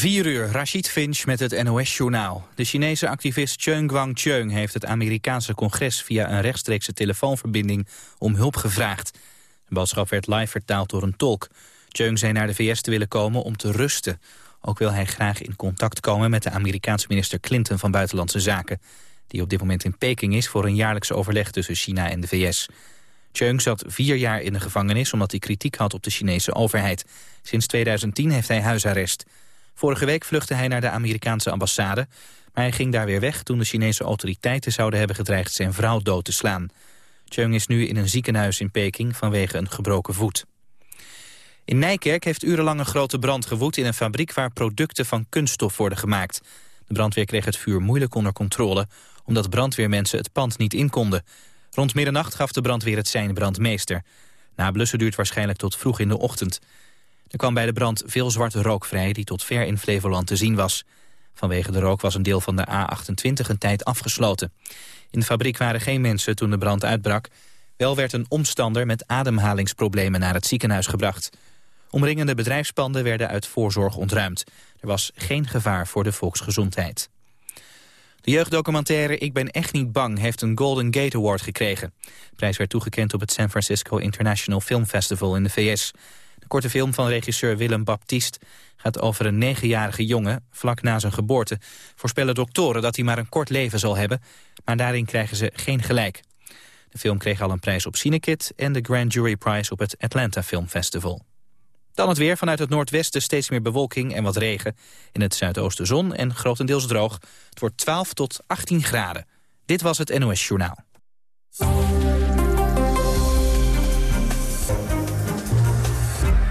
4 uur, Rashid Finch met het NOS-journaal. De Chinese activist Cheung Guang-cheung heeft het Amerikaanse congres... via een rechtstreekse telefoonverbinding om hulp gevraagd. De boodschap werd live vertaald door een tolk. Cheung zei naar de VS te willen komen om te rusten. Ook wil hij graag in contact komen met de Amerikaanse minister Clinton van Buitenlandse Zaken... die op dit moment in Peking is voor een jaarlijks overleg tussen China en de VS. Cheung zat vier jaar in de gevangenis omdat hij kritiek had op de Chinese overheid. Sinds 2010 heeft hij huisarrest... Vorige week vluchtte hij naar de Amerikaanse ambassade... maar hij ging daar weer weg toen de Chinese autoriteiten zouden hebben gedreigd zijn vrouw dood te slaan. Cheung is nu in een ziekenhuis in Peking vanwege een gebroken voet. In Nijkerk heeft urenlang een grote brand gewoed in een fabriek waar producten van kunststof worden gemaakt. De brandweer kreeg het vuur moeilijk onder controle, omdat brandweermensen het pand niet in konden. Rond middernacht gaf de brandweer het zijn brandmeester. Nablussen duurt waarschijnlijk tot vroeg in de ochtend. Er kwam bij de brand veel zwarte rook vrij die tot ver in Flevoland te zien was. Vanwege de rook was een deel van de A28 een tijd afgesloten. In de fabriek waren geen mensen toen de brand uitbrak. Wel werd een omstander met ademhalingsproblemen naar het ziekenhuis gebracht. Omringende bedrijfspanden werden uit voorzorg ontruimd. Er was geen gevaar voor de volksgezondheid. De jeugddocumentaire Ik ben echt niet bang heeft een Golden Gate Award gekregen. De prijs werd toegekend op het San Francisco International Film Festival in de VS korte film van regisseur Willem Baptiste gaat over een negenjarige jongen. Vlak na zijn geboorte voorspellen doktoren dat hij maar een kort leven zal hebben. Maar daarin krijgen ze geen gelijk. De film kreeg al een prijs op Cinekit en de Grand Jury Prize op het Atlanta Film Festival. Dan het weer. Vanuit het noordwesten steeds meer bewolking en wat regen. In het zuidoosten zon en grotendeels droog. Het wordt 12 tot 18 graden. Dit was het NOS Journaal.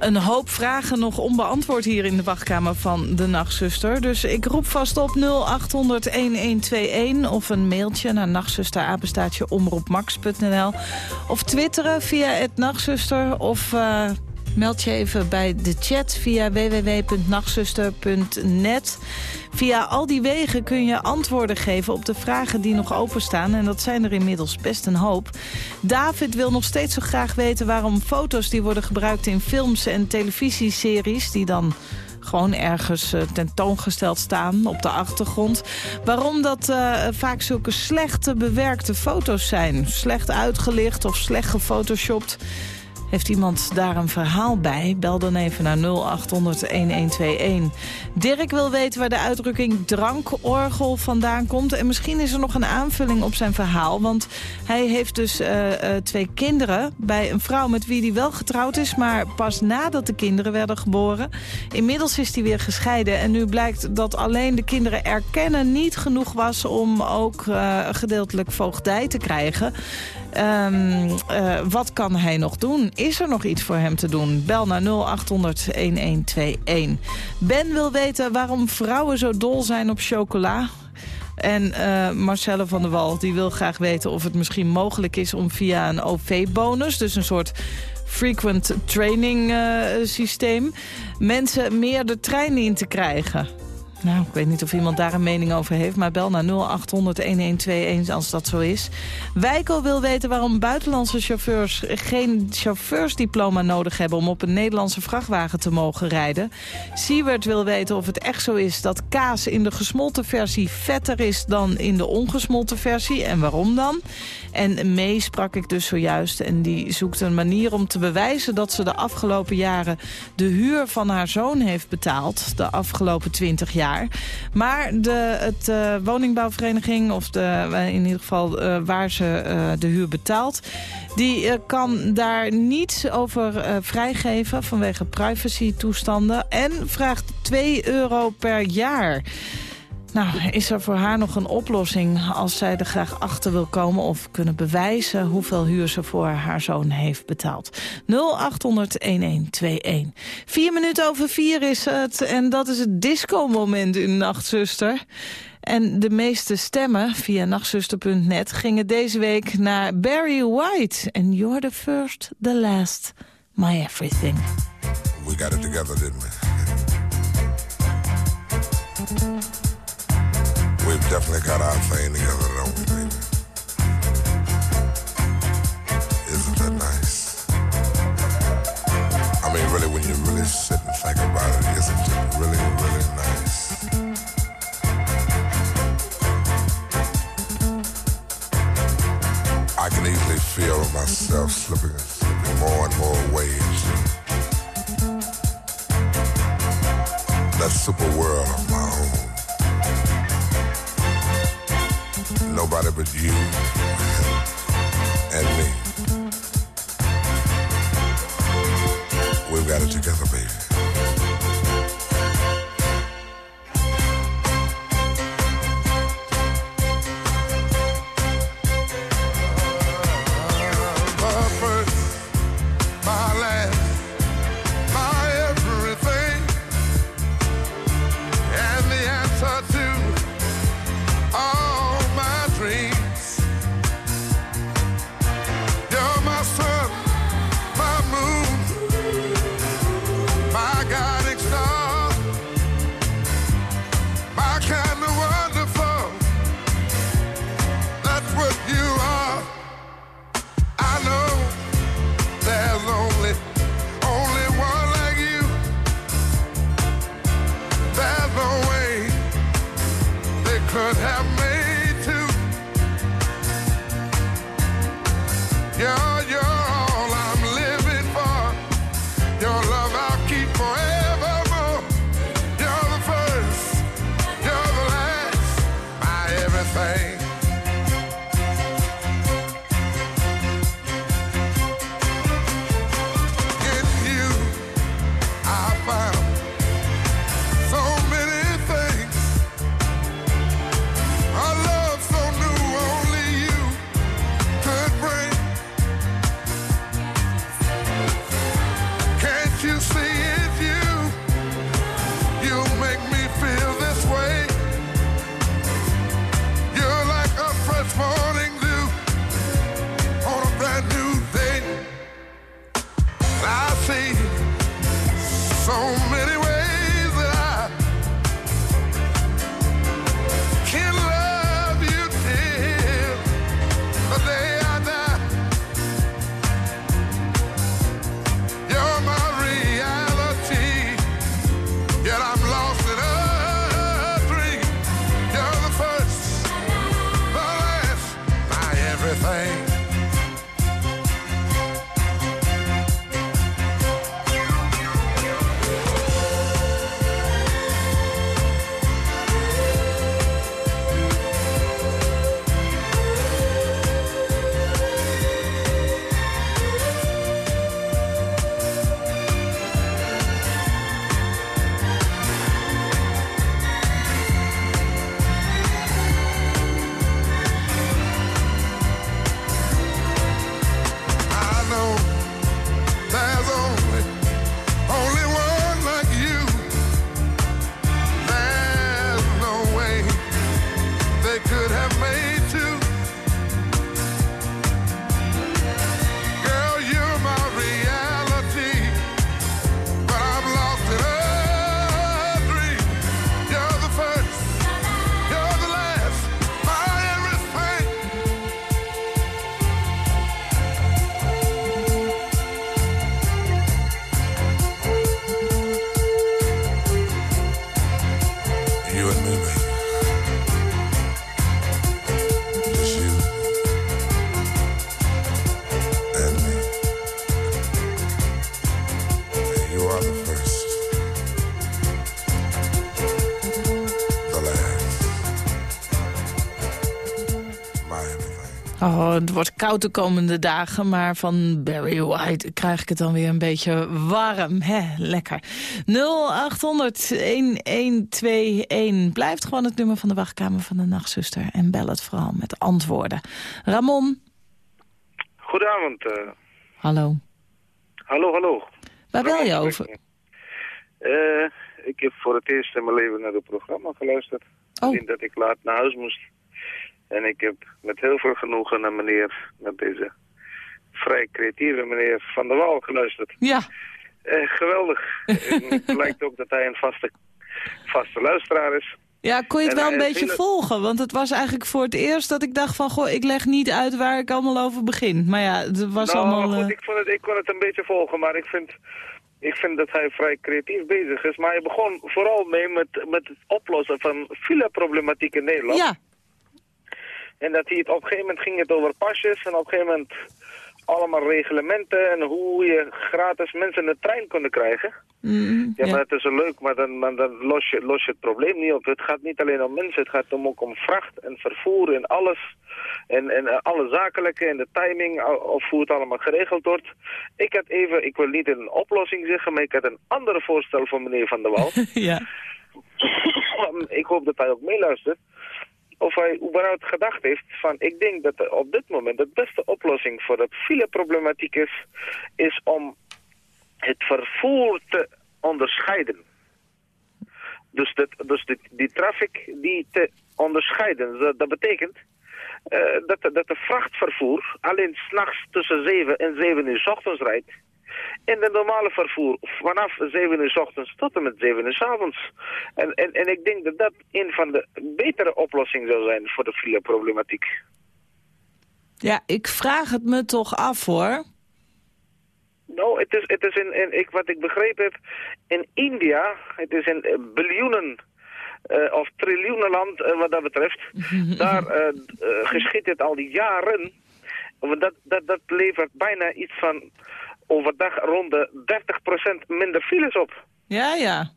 Een hoop vragen nog onbeantwoord hier in de wachtkamer van de nachtzuster. Dus ik roep vast op 0800-1121 of een mailtje naar nachtzusterapenstaatje omroepmax.nl. Of twitteren via het nachtzuster of... Uh, Meld je even bij de chat via www.nachtzuster.net. Via al die wegen kun je antwoorden geven op de vragen die nog openstaan. En dat zijn er inmiddels best een hoop. David wil nog steeds zo graag weten waarom foto's die worden gebruikt in films en televisieseries... die dan gewoon ergens uh, tentoongesteld staan op de achtergrond. Waarom dat uh, vaak zulke slechte bewerkte foto's zijn. Slecht uitgelicht of slecht gefotoshopt. Heeft iemand daar een verhaal bij? Bel dan even naar 0800-1121. Dirk wil weten waar de uitdrukking drankorgel vandaan komt. En misschien is er nog een aanvulling op zijn verhaal. Want hij heeft dus uh, uh, twee kinderen bij een vrouw met wie hij wel getrouwd is... maar pas nadat de kinderen werden geboren. Inmiddels is hij weer gescheiden. En nu blijkt dat alleen de kinderen erkennen niet genoeg was... om ook uh, gedeeltelijk voogdij te krijgen. Um, uh, wat kan hij nog doen? Is er nog iets voor hem te doen? Bel naar 0800-1121. Ben wil weten waarom vrouwen zo dol zijn op chocola. En uh, Marcelle van der Wal die wil graag weten of het misschien mogelijk is... om via een OV-bonus, dus een soort frequent training uh, systeem... mensen meer de trein in te krijgen. Nou, ik weet niet of iemand daar een mening over heeft... maar bel naar 0800-1121 als dat zo is. Wijko wil weten waarom buitenlandse chauffeurs... geen chauffeursdiploma nodig hebben... om op een Nederlandse vrachtwagen te mogen rijden. Siewert wil weten of het echt zo is dat kaas in de gesmolten versie... vetter is dan in de ongesmolten versie. En waarom dan? En Mee sprak ik dus zojuist en die zoekt een manier om te bewijzen... dat ze de afgelopen jaren de huur van haar zoon heeft betaald. De afgelopen 20 jaar. Maar de het, uh, woningbouwvereniging, of de, uh, in ieder geval uh, waar ze de huur betaalt... die kan daar niets over vrijgeven vanwege privacy toestanden... en vraagt 2 euro per jaar... Nou, is er voor haar nog een oplossing als zij er graag achter wil komen... of kunnen bewijzen hoeveel huur ze voor haar zoon heeft betaald? 0800-1121. Vier minuten over vier is het en dat is het disco-moment in Nachtzuster. En de meeste stemmen via nachtzuster.net gingen deze week naar Barry White. En you're the first, the last, my everything. we got it together, didn't we? We've definitely got our thing together, don't we, baby? Isn't that nice? I mean, really, when you really sit and think about it, isn't it really, really nice? I can easily feel myself slipping, slipping more and more waves. That super world of my own. Nobody but you and me. We've got it together, baby. So many Oh, het wordt koud de komende dagen, maar van Barry White krijg ik het dan weer een beetje warm. Hè, lekker. 0800-1121 blijft gewoon het nummer van de wachtkamer van de nachtzuster. En bel het vooral met antwoorden. Ramon, Goedenavond. eh. hallo. hallo, hallo. Waar bel je over? Eh, ik heb voor het eerst in mijn leven naar het programma geluisterd. Oh. Dat ik laat naar huis moest. En ik heb met heel veel genoegen naar meneer, naar deze vrij creatieve meneer Van der Wal geluisterd. Ja, Eh, geweldig. het lijkt ook dat hij een vaste, vaste luisteraar is. Ja, kon je het En wel een beetje volgen? Want het was eigenlijk voor het eerst dat ik dacht van... goh, ik leg niet uit waar ik allemaal over begin. Maar ja, het was nou, allemaal... goed, eh, ik, vond het, ik kon het een beetje volgen, maar ik vind, ik vind dat hij vrij creatief bezig is. Maar hij begon vooral mee met, met het oplossen van fileproblematiek in Nederland. Ja, En dat hij het op een gegeven moment ging het over pasjes en op een gegeven moment allemaal reglementen en hoe je gratis mensen de trein kon krijgen. mm, Ja, ja. maar het is leuk, maar dan, los, je, los je het probleem niet op. Het gaat niet alleen om mensen, het gaat om, ook om vracht en vervoer en alles. En, en eh, alle zakelijke en de timing, of hoe het allemaal geregeld wordt. Ik had even, ik wil niet een oplossing zeggen, maar ik had een ander voorstel van meneer Van der Wal. ja. ik hoop dat hij ook meeluistert. Of hij überhaupt gedacht heeft van, ik denk dat op dit moment de beste oplossing voor de fileproblematiek is, is om het vervoer te onderscheiden. Dus, dat, dus die, die traffic die te onderscheiden, dat, dat betekent eh, dat, dat de vrachtvervoer alleen s'nachts tussen 7 en 7 uur 's ochtends rijdt. En de normale vervoer vanaf 7 uur 's ochtends tot en met 7 uur 's avonds. En, en, en ik denk dat dat een van de betere oplossingen zou zijn voor de fileproblematiek. ja, ik vraag het me toch af hoor. Nou, het is, het is in, in, ik, wat ik begrepen heb, in India, het is in eh, biljoenen eh, of triljoenen land eh, wat dat betreft. Daar eh, geschiet het al die jaren. Want Dat, dat, dat levert bijna iets van overdag rond de 30% minder files op. Ja, ja.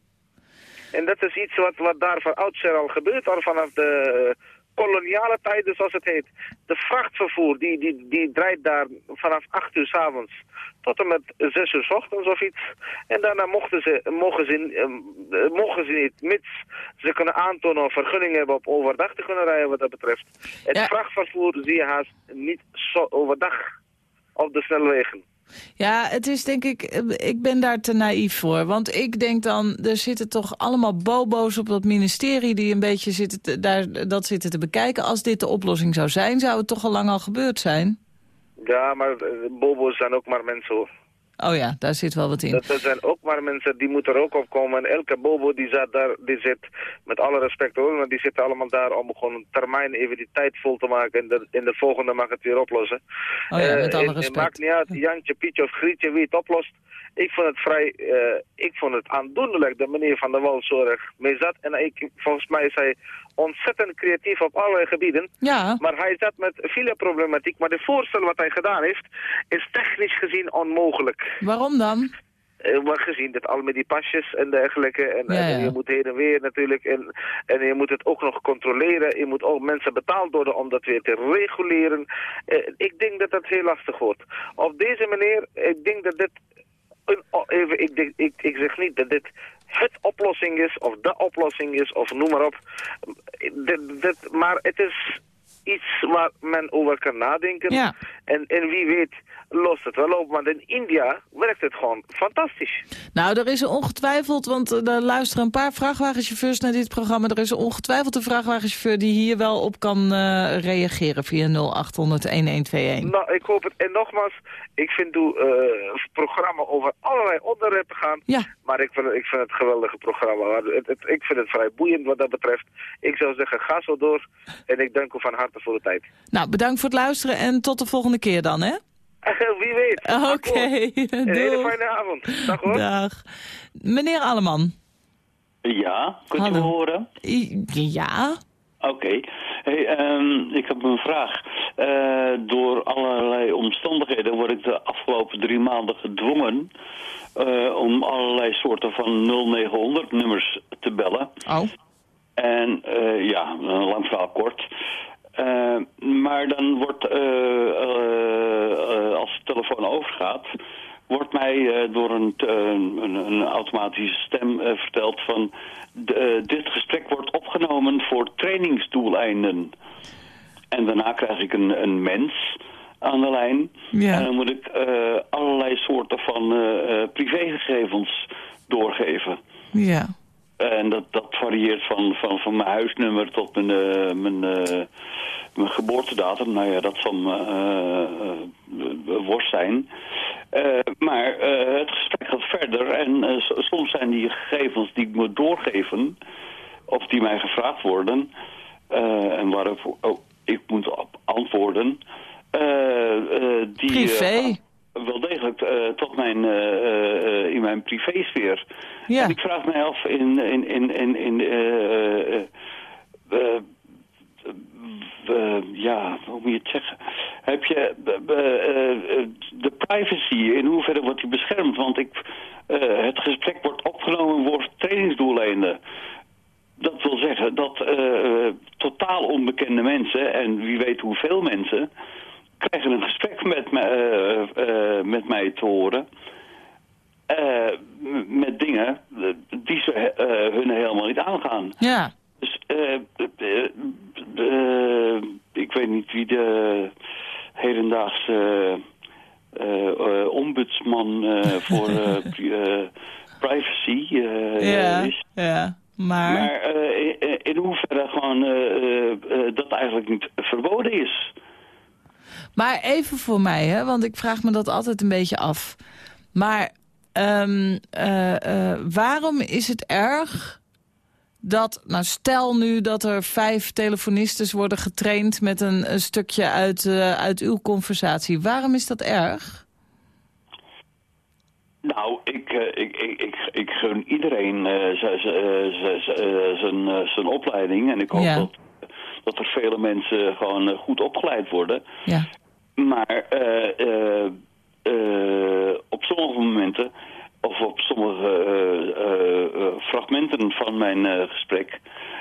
En dat is iets wat, wat daar van oudsher al gebeurt, al vanaf de eh, koloniale tijden, zoals het heet. De vrachtvervoer, die, die, die draait daar vanaf 8 uur s avonds tot en met 6 uur s ochtends of iets. En daarna mochten ze, mogen, ze, eh, mogen ze niet, mits ze kunnen aantonen of vergunning hebben op overdag te kunnen rijden wat dat betreft. Het Ja. vrachtvervoer zie je haast niet zo overdag op de snelwegen. Ja, het is denk ik, eh, ik ben daar te naïef voor. Want ik denk dan, er zitten toch allemaal bobo's op dat ministerie... die een beetje zitten te- daar, dat zitten te bekijken. Als dit de oplossing zou zijn, zou het toch al lang al gebeurd zijn? Ja, maar eh, bobo's zijn ook maar mensen. Oh ja, daar zit wel wat in. Dat, dat zijn ook maar mensen die moeten er ook op komen. En elke bobo die zit daar, die zit, met alle respect hoor, maar die zitten allemaal daar om gewoon een termijn even die tijd vol te maken. En de, in de volgende mag het weer oplossen. Oh ja, Eh, met alle en- en respect. maakt niet uit, Jantje, Pietje of Grietje, wie het oplost. Ik vond het vrij, eh, ik vond het aandoenlijk dat meneer Van der Wal zo erg mee zat. En ik, volgens mij is hij ontzettend creatief op allerlei gebieden. Ja, Maar hij zat met fileproblematiek. Maar de voorstel wat hij gedaan heeft, is technisch gezien onmogelijk. waarom dan? Eh, maar gezien dat al met die pasjes en dergelijke. En, Ja, en ja. je moet heen en weer natuurlijk. En, en je moet het ook nog controleren. Je moet ook mensen betaald worden om dat weer te reguleren. Eh, ik denk dat dat heel lastig wordt. Op deze manier, ik denk dat dit... Een, even, ik, ik, ik zeg niet dat dit het oplossing is of de oplossing is of noem maar op. Dit, maar het is iets waar men over kan nadenken. Ja. En, en wie weet lost het wel op. Want in India werkt het gewoon fantastisch. Nou, er is ongetwijfeld, want eh, er luisteren een paar vrachtwagenchauffeurs naar dit programma. Er is ongetwijfeld een vrachtwagenchauffeur die hier wel op kan eh, reageren via 0800-1121. Nou, ik hoop het. En nogmaals, ik vind hoe eh, het programma over allerlei onderwerpen gaan. Ja. Maar ik vind, het- ik vind het een geweldige programma. Het, het- ik vind het vrij boeiend wat dat betreft. Ik zou zeggen, ga zo door. En ik dank u van harte voor de tijd. Nou, bedankt voor het luisteren en tot de volgende keer dan, hè? Wie weet. Oké. Een hele fijne avond. Dag hoor. Dag. Meneer Alleman. Ja, kunt u me horen? Ja? Oké. Hey, ehm, ik heb een vraag. Eh, door allerlei omstandigheden word ik de afgelopen drie maanden gedwongen eh, om allerlei soorten van 0900 nummers te bellen. Oh. En eh, ja, een lang verhaal kort. Eh, maar dan wordt, eh, als de telefoon overgaat, wordt mij door een, een, een automatische stem verteld van... dit gesprek wordt opgenomen voor trainingsdoeleinden. En daarna krijg ik een, een mens aan de lijn. Ja. En dan moet ik allerlei soorten van privégegevens doorgeven. Ja. En dat, dat varieert van, van, van mijn huisnummer tot mijn, eh, mijn, eh, mijn geboortedatum. Nou ja, dat zal me eh, eh, worst zijn. Maar het gesprek gaat verder. En soms zijn die gegevens die ik moet doorgeven, of die mij gevraagd worden, eh, en waarop oh, ik moet op antwoorden, eh, eh, die Privé. Wel degelijk eh, tot mijn, eh, in mijn privésfeer. Ja. En ik vraag mij af in, in, in, in, in ja, hoe moet je het zeggen? Heb je de privacy, in hoeverre wordt die beschermd? Want ik, eh, het gesprek wordt opgenomen voor trainingsdoeleinden. Dat wil zeggen dat totaal onbekende mensen, en wie weet hoeveel mensen, krijgen een gesprek met, me, eh, eh, met mij te horen. eh, met dingen die ze hun helemaal niet aangaan. Ja. Dus, eh, eh, eh, ik weet niet wie de hedendaagse ombudsman voor pri- privacy Ja. is. Ja. Maar... Maar eh, in, in hoeverre gewoon eh, dat eigenlijk niet verboden is. Maar even voor mij, hè, want ik vraag me dat altijd een beetje af. Maar ehm, eh, eh, waarom is het erg dat, nou stel nu dat er vijf telefonistes worden getraind met een, een stukje uit, eh, uit uw conversatie. Waarom is dat erg? Nou, ik, ik, ik, ik, ik gun iedereen zijn zijn opleiding. En ik hoop Ja. dat, dat er vele mensen gewoon eh, goed opgeleid worden. Ja. Maar eh, eh, op sommige momenten, of op sommige fragmenten van mijn gesprek,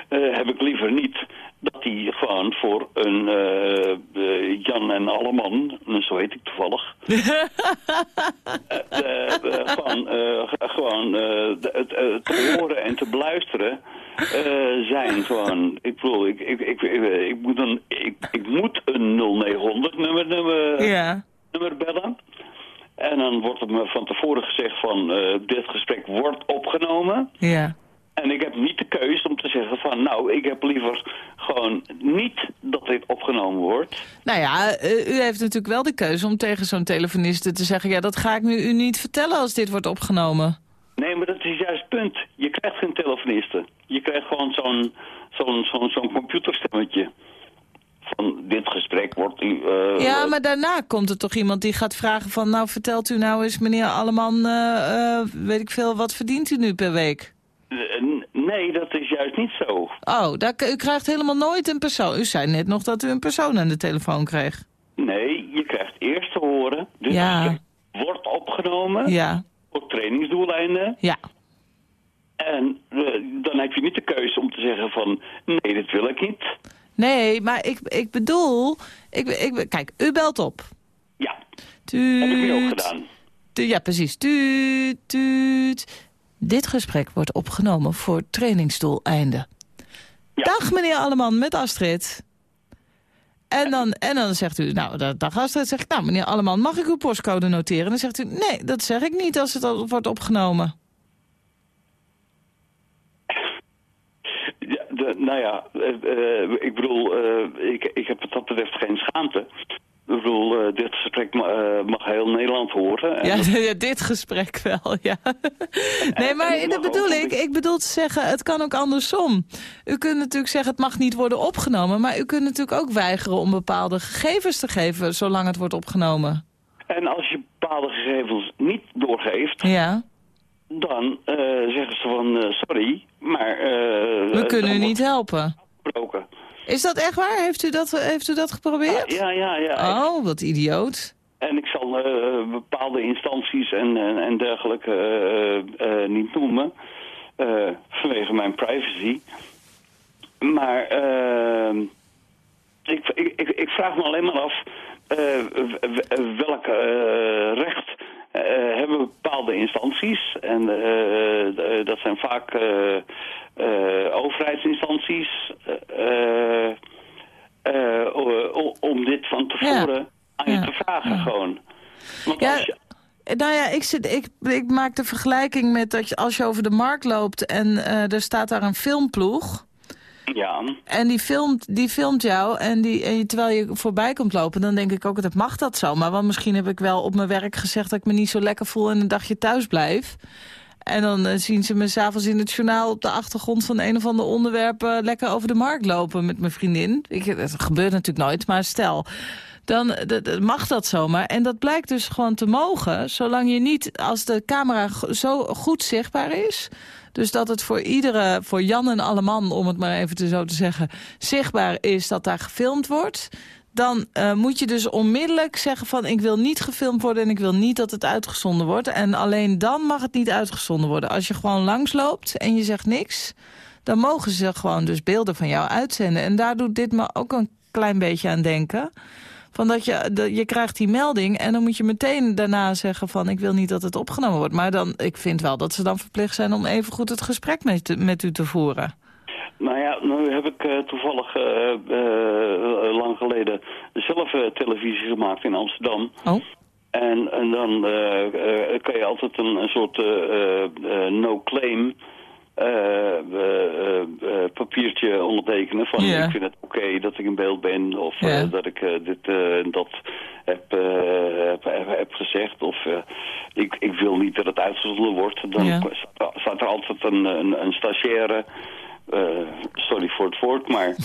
heb ik liever niet dat die gewoon voor een eh, Jan en Alleman, zo heet ik toevallig, eh, eh, eh, gewoon, eh, eh, eh, te horen en te beluisteren eh, zijn. Gewoon, ik bedoel, ik, ik, ik, ik, moet een, ik, ik moet een 0900 nummer, nummer, Ja. nummer bellen. En dan wordt het me van tevoren gezegd van eh, dit gesprek wordt opgenomen. Ja. En ik heb niet de keus om te zeggen van nou, ik heb liever gewoon niet dat dit opgenomen wordt. Nou ja, eh, u heeft natuurlijk wel de keuze om tegen zo'n telefoniste te zeggen... ja, dat ga ik nu u niet vertellen als dit wordt opgenomen. Nee, maar dat is juist het punt. Je krijgt geen telefonisten. Je krijgt gewoon zo'n zo'n zo'n zo'n computerstemmetje. Van dit gesprek wordt u... eh, Ja, maar daarna komt er toch iemand die gaat vragen van... nou, vertelt u nou eens, meneer Alleman, eh, eh, weet ik veel, wat verdient u nu per week? nee, dat is juist niet zo. Oh, daar, u krijgt helemaal nooit een persoon. U zei net nog dat u een persoon aan de telefoon kreeg. Nee, je krijgt eerst te horen... Dit Ja. wordt opgenomen Ja, voor trainingsdoeleinden. ja. En eh, dan heb je niet de keuze om te zeggen van... nee, dit wil ik niet. Nee, maar ik, ik bedoel... Ik, ik, kijk, u belt op. Ja, Tuut. heb ik ook gedaan. Ja, precies. Tuut, tuut. Dit gesprek wordt opgenomen voor trainingsdoeleinden. Ja. Dag meneer Alleman, met Astrid. En dan, en dan zegt u, nou, da- dag Astrid, zeg ik, nou meneer Alleman, mag ik uw postcode noteren? En dan zegt u, nee, dat zeg ik niet als het al wordt opgenomen. Ja, nou ja, eh, eh, ik bedoel, eh, ik, ik heb wat dat betreft geen schaamte. Ik bedoel, eh, dit gesprek ma- eh, mag heel Nederland horen. En Ja, ja, dit gesprek wel, ja. Nee, maar en dat bedoel ik. Ik bedoel te zeggen, het kan ook andersom. U kunt natuurlijk zeggen, het mag niet worden opgenomen... maar u kunt natuurlijk ook weigeren om bepaalde gegevens te geven... zolang het wordt opgenomen. En als je bepaalde gegevens niet doorgeeft, Ja, dan eh, zeggen ze van sorry, maar... we kunnen u niet helpen. afgebroken. Is dat echt waar? Heeft u dat, heeft u dat geprobeerd? Ja, ja, ja. Oh, wat idioot. En ik zal eh, bepaalde instanties en, en, en dergelijke eh, eh, niet noemen. vanwege mijn privacy. Maar ik, ik, ik, vraag me alleen maar af... welk recht hebben bepaalde instanties? En dat zijn vaak overheidsinstanties... eh, eh, om dit van tevoren aan je Ja. te vragen gewoon. Want Ja, als je, Nou ja, ik, zit, ik, ik maak de vergelijking met dat je, als je over de markt loopt... en eh, er staat daar een filmploeg... Ja. En die filmt, die filmt jou en, die, en terwijl je voorbij komt lopen... dan denk ik ook, dat mag dat zo. Maar want misschien heb ik wel op mijn werk gezegd... dat ik me niet zo lekker voel en een dagje thuis blijf. En dan eh, zien ze me s'avonds in het journaal op de achtergrond... van een of ander onderwerp eh, lekker over de markt lopen met mijn vriendin. Ik, dat gebeurt natuurlijk nooit, maar stel... Dan eh, mag dat zomaar. En dat blijkt dus gewoon te mogen... zolang je niet, als de camera zo goed zichtbaar is... Dus dat het voor iedere, voor Jan en alle man, om het maar even te zo te zeggen, zichtbaar is dat daar gefilmd wordt. Dan eh, moet je dus onmiddellijk zeggen van ik wil niet gefilmd worden en ik wil niet dat het uitgezonden wordt. En alleen dan mag het niet uitgezonden worden. Als je gewoon langsloopt en je zegt niks, dan mogen ze gewoon dus beelden van jou uitzenden. En daar doet dit me ook een klein beetje aan denken. Van dat je, je krijgt die melding en dan moet je meteen daarna zeggen van ik wil niet dat het opgenomen wordt. Maar dan, ik vind wel dat ze dan verplicht zijn om even goed het gesprek met, met u te voeren. Nou ja, nu heb ik eh, toevallig eh, eh, lang geleden zelf televisie gemaakt in Amsterdam. Oh, En, en dan kan je altijd een, een soort no-claim papiertje ondertekenen van ik vind het oké dat ik in beeld ben of dat ik dit eh, en dat heb, eh, heb, heb, heb gezegd of ik, ik wil niet dat het uitgezonden wordt. Dan staat, er, altijd een, een, een stagiaire, sorry voor het woord, maar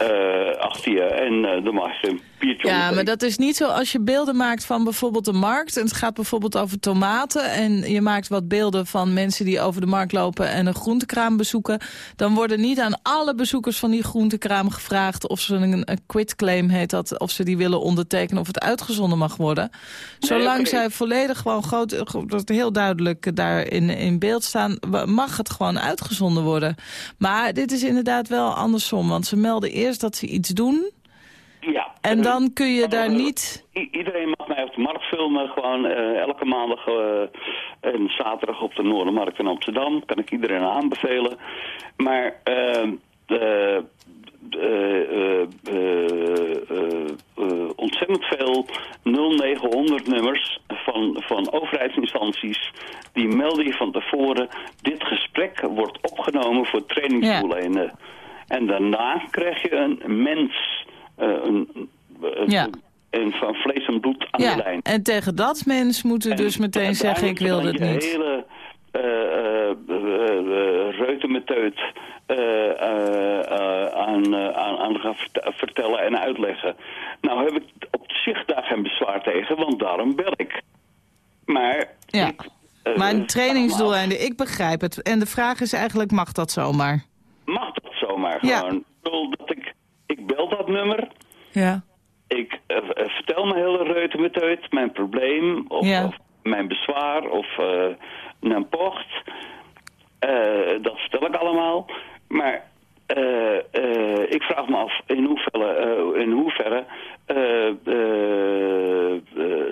eh, achter je en eh, je een papiertje Ja, maar dat is niet zo als je beelden maakt van bijvoorbeeld de markt. En het gaat bijvoorbeeld over tomaten. En je maakt wat beelden van mensen die over de markt lopen en een groentekraam bezoeken. Dan worden niet aan alle bezoekers van die groentekraam gevraagd of ze een, een quitclaim heet dat. Of ze die willen ondertekenen of het uitgezonden mag worden. Zolang zij volledig gewoon groot, dat heel duidelijk daar in, in beeld staan, mag het gewoon uitgezonden worden. Maar dit is inderdaad wel andersom. Want ze melden eerst dat ze iets doen. Ja. En dan kun je daar eh, niet... I- iedereen mag mij op de markt filmen, gewoon eh, elke maandag eh, en zaterdag op de Noordermarkt in Amsterdam. Kan ik iedereen aanbevelen. Maar eh, de, eh, eh, eh, eh, ontzettend veel 0900 nummers van, van overheidsinstanties, die melden je van tevoren, dit gesprek wordt opgenomen voor trainingsdoeleinden. En daarna krijg je een mens, een, een, Ja. en van vlees en bloed aan de lijn. en tegen dat mens moeten dus En meteen zeggen, ik wil uiteindelijk niet. Hele eh, eh, eh, reutemeteut eh, eh, eh, aan, eh, aan, aan gaan vert- vertellen en uitleggen. Nou heb ik op zich daar geen bezwaar tegen, want daarom bel ik. Maar... Ja. ik, eh, Maar een vraag me trainingsdoeleinde, ik begrijp het. En de vraag is eigenlijk, mag dat zomaar? Mag dat zomaar gewoon? Ik bedoel dat ik, ik bel dat nummer... Ja. Ik eh, vertel mijn hele reutemeteut, mijn probleem, of, Ja. of mijn bezwaar, of eh mijn pocht. Dat vertel ik allemaal. Maar ik vraag me af in hoeverre, in hoeverre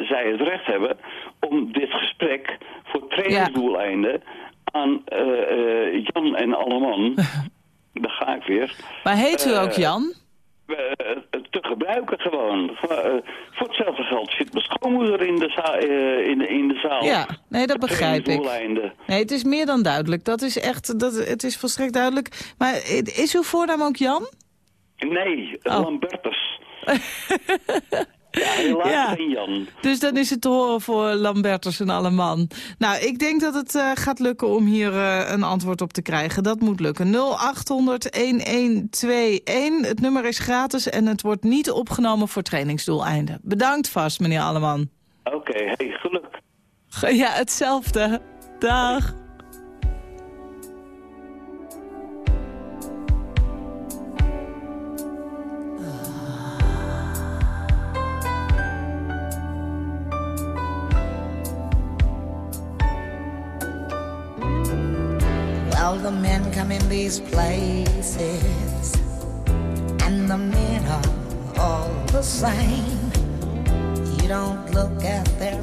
zij het recht hebben om dit gesprek voor trainingsdoeleinden aan Jan en Alleman, daar ga ik weer, Maar heet u ook Jan? eh, te gebruiken gewoon. Eh, voor hetzelfde geld zit mijn schoonmoeder in de, za- eh, in, de- in de zaal. Ja, nee, dat begrijp ik. Nee, het is meer dan duidelijk. Dat is echt, dat, het is volstrekt duidelijk. Maar is uw voornaam ook Jan? Nee, Oh. Lambertus. ja, helaas Ja. Jan. Dus dan is het te horen voor Lambertus en Alleman. Nou, ik denk dat het eh, gaat lukken om hier eh, een antwoord op te krijgen. Dat moet lukken. 0800-1121. Het nummer is gratis en het wordt niet opgenomen voor trainingsdoeleinden. Bedankt vast, meneer Alleman. Oké, hey, geluk. Ja, hetzelfde. Dag. Well, the men come in these places, and the men are all the same. You don't look at their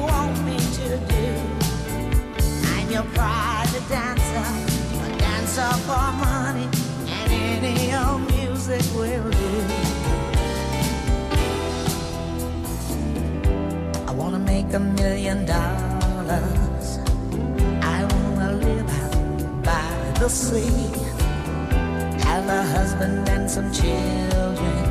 Your private dancer, a dancer for money, and any old music will do. I wanna make a million dollars. I wanna live out by the sea. Have a husband and some children.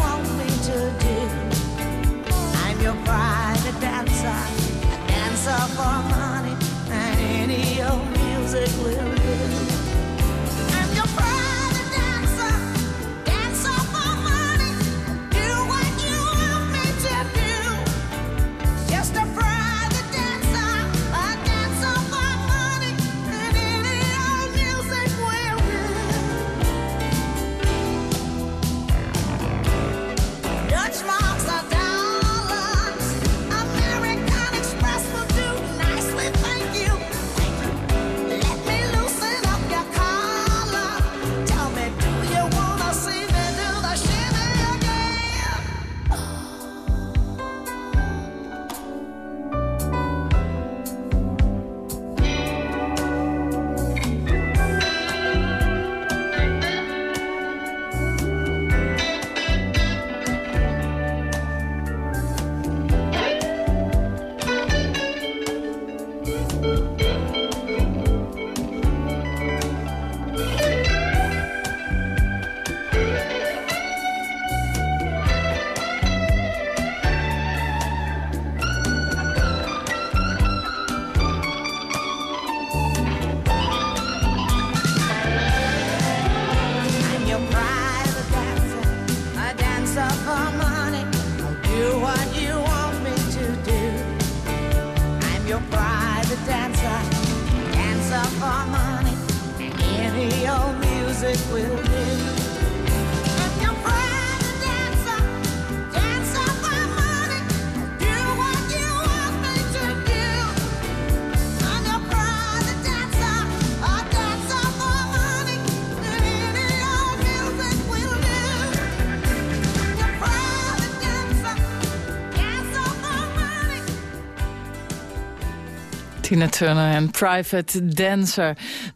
Tina Turner en Private Dancer. 0800-1121.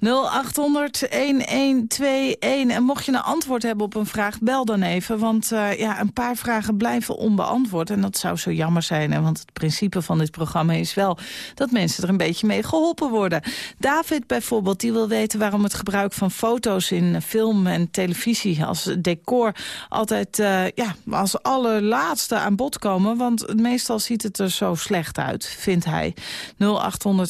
En mocht je een antwoord hebben op een vraag, bel dan even. Want eh, ja, een paar vragen blijven onbeantwoord. En dat zou zo jammer zijn. Hè? Want het principe van dit programma is wel... dat mensen er een beetje mee geholpen worden. David bijvoorbeeld, die wil weten waarom het gebruik van foto's... in film en televisie als decor altijd eh, ja, als allerlaatste aan bod komen. Want meestal ziet het er zo slecht uit, vindt hij. 0800-1121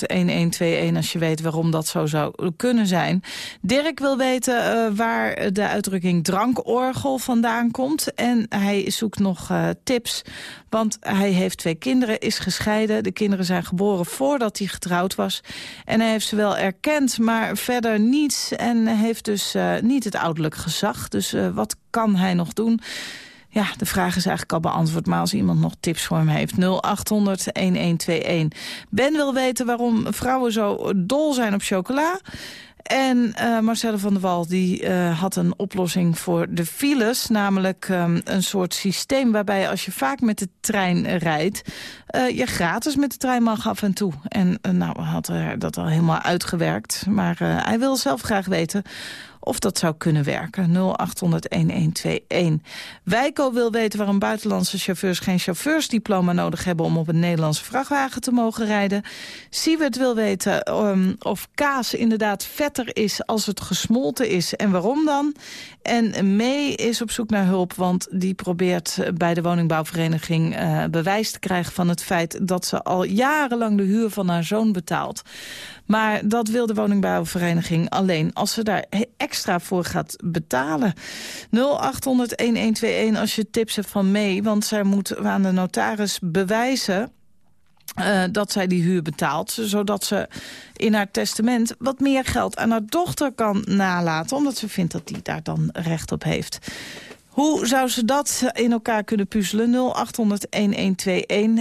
als je weet waarom dat zo zou kunnen zijn. Dirk wil weten eh, waar de uitdrukking drankorgel vandaan komt. En hij zoekt nog eh, tips, want hij heeft twee kinderen, is gescheiden. De kinderen zijn geboren voordat hij getrouwd was. En hij heeft ze wel erkend, maar verder niets. En heeft dus eh, niet het ouderlijk gezag. Dus wat kan hij nog doen? Ja, de vraag is eigenlijk al beantwoord. Maar als iemand nog tips voor hem heeft, 0800-1121. Ben wil weten waarom vrouwen zo dol zijn op chocola. En eh, Marcelle van der Wal die, eh, had een oplossing voor de files. Namelijk ehm, een soort systeem waarbij als je vaak met de trein rijdt... eh, je gratis met de trein mag af en toe. En nou had hij dat al helemaal uitgewerkt. Maar hij wil zelf graag weten of dat zou kunnen werken. 0800-1121. Wijko wil weten waarom buitenlandse chauffeurs geen chauffeursdiploma nodig hebben... om op een Nederlandse vrachtwagen te mogen rijden. Siewert wil weten ehm, of kaas inderdaad vetter is als het gesmolten is. En waarom dan? En May is op zoek naar hulp, want die probeert bij de woningbouwvereniging eh, bewijs te krijgen van het feit dat ze al jarenlang de huur van haar zoon betaalt. Maar dat wil de woningbouwvereniging alleen als ze daar extra voor gaat betalen. 0800-1121 als je tips hebt van mee. Want zij moet aan de notaris bewijzen eh, dat zij die huur betaalt. Zodat ze in haar testament wat meer geld aan haar dochter kan nalaten. Omdat ze vindt dat die daar dan recht op heeft. Hoe zou ze dat in elkaar kunnen puzzelen? 0800-1121.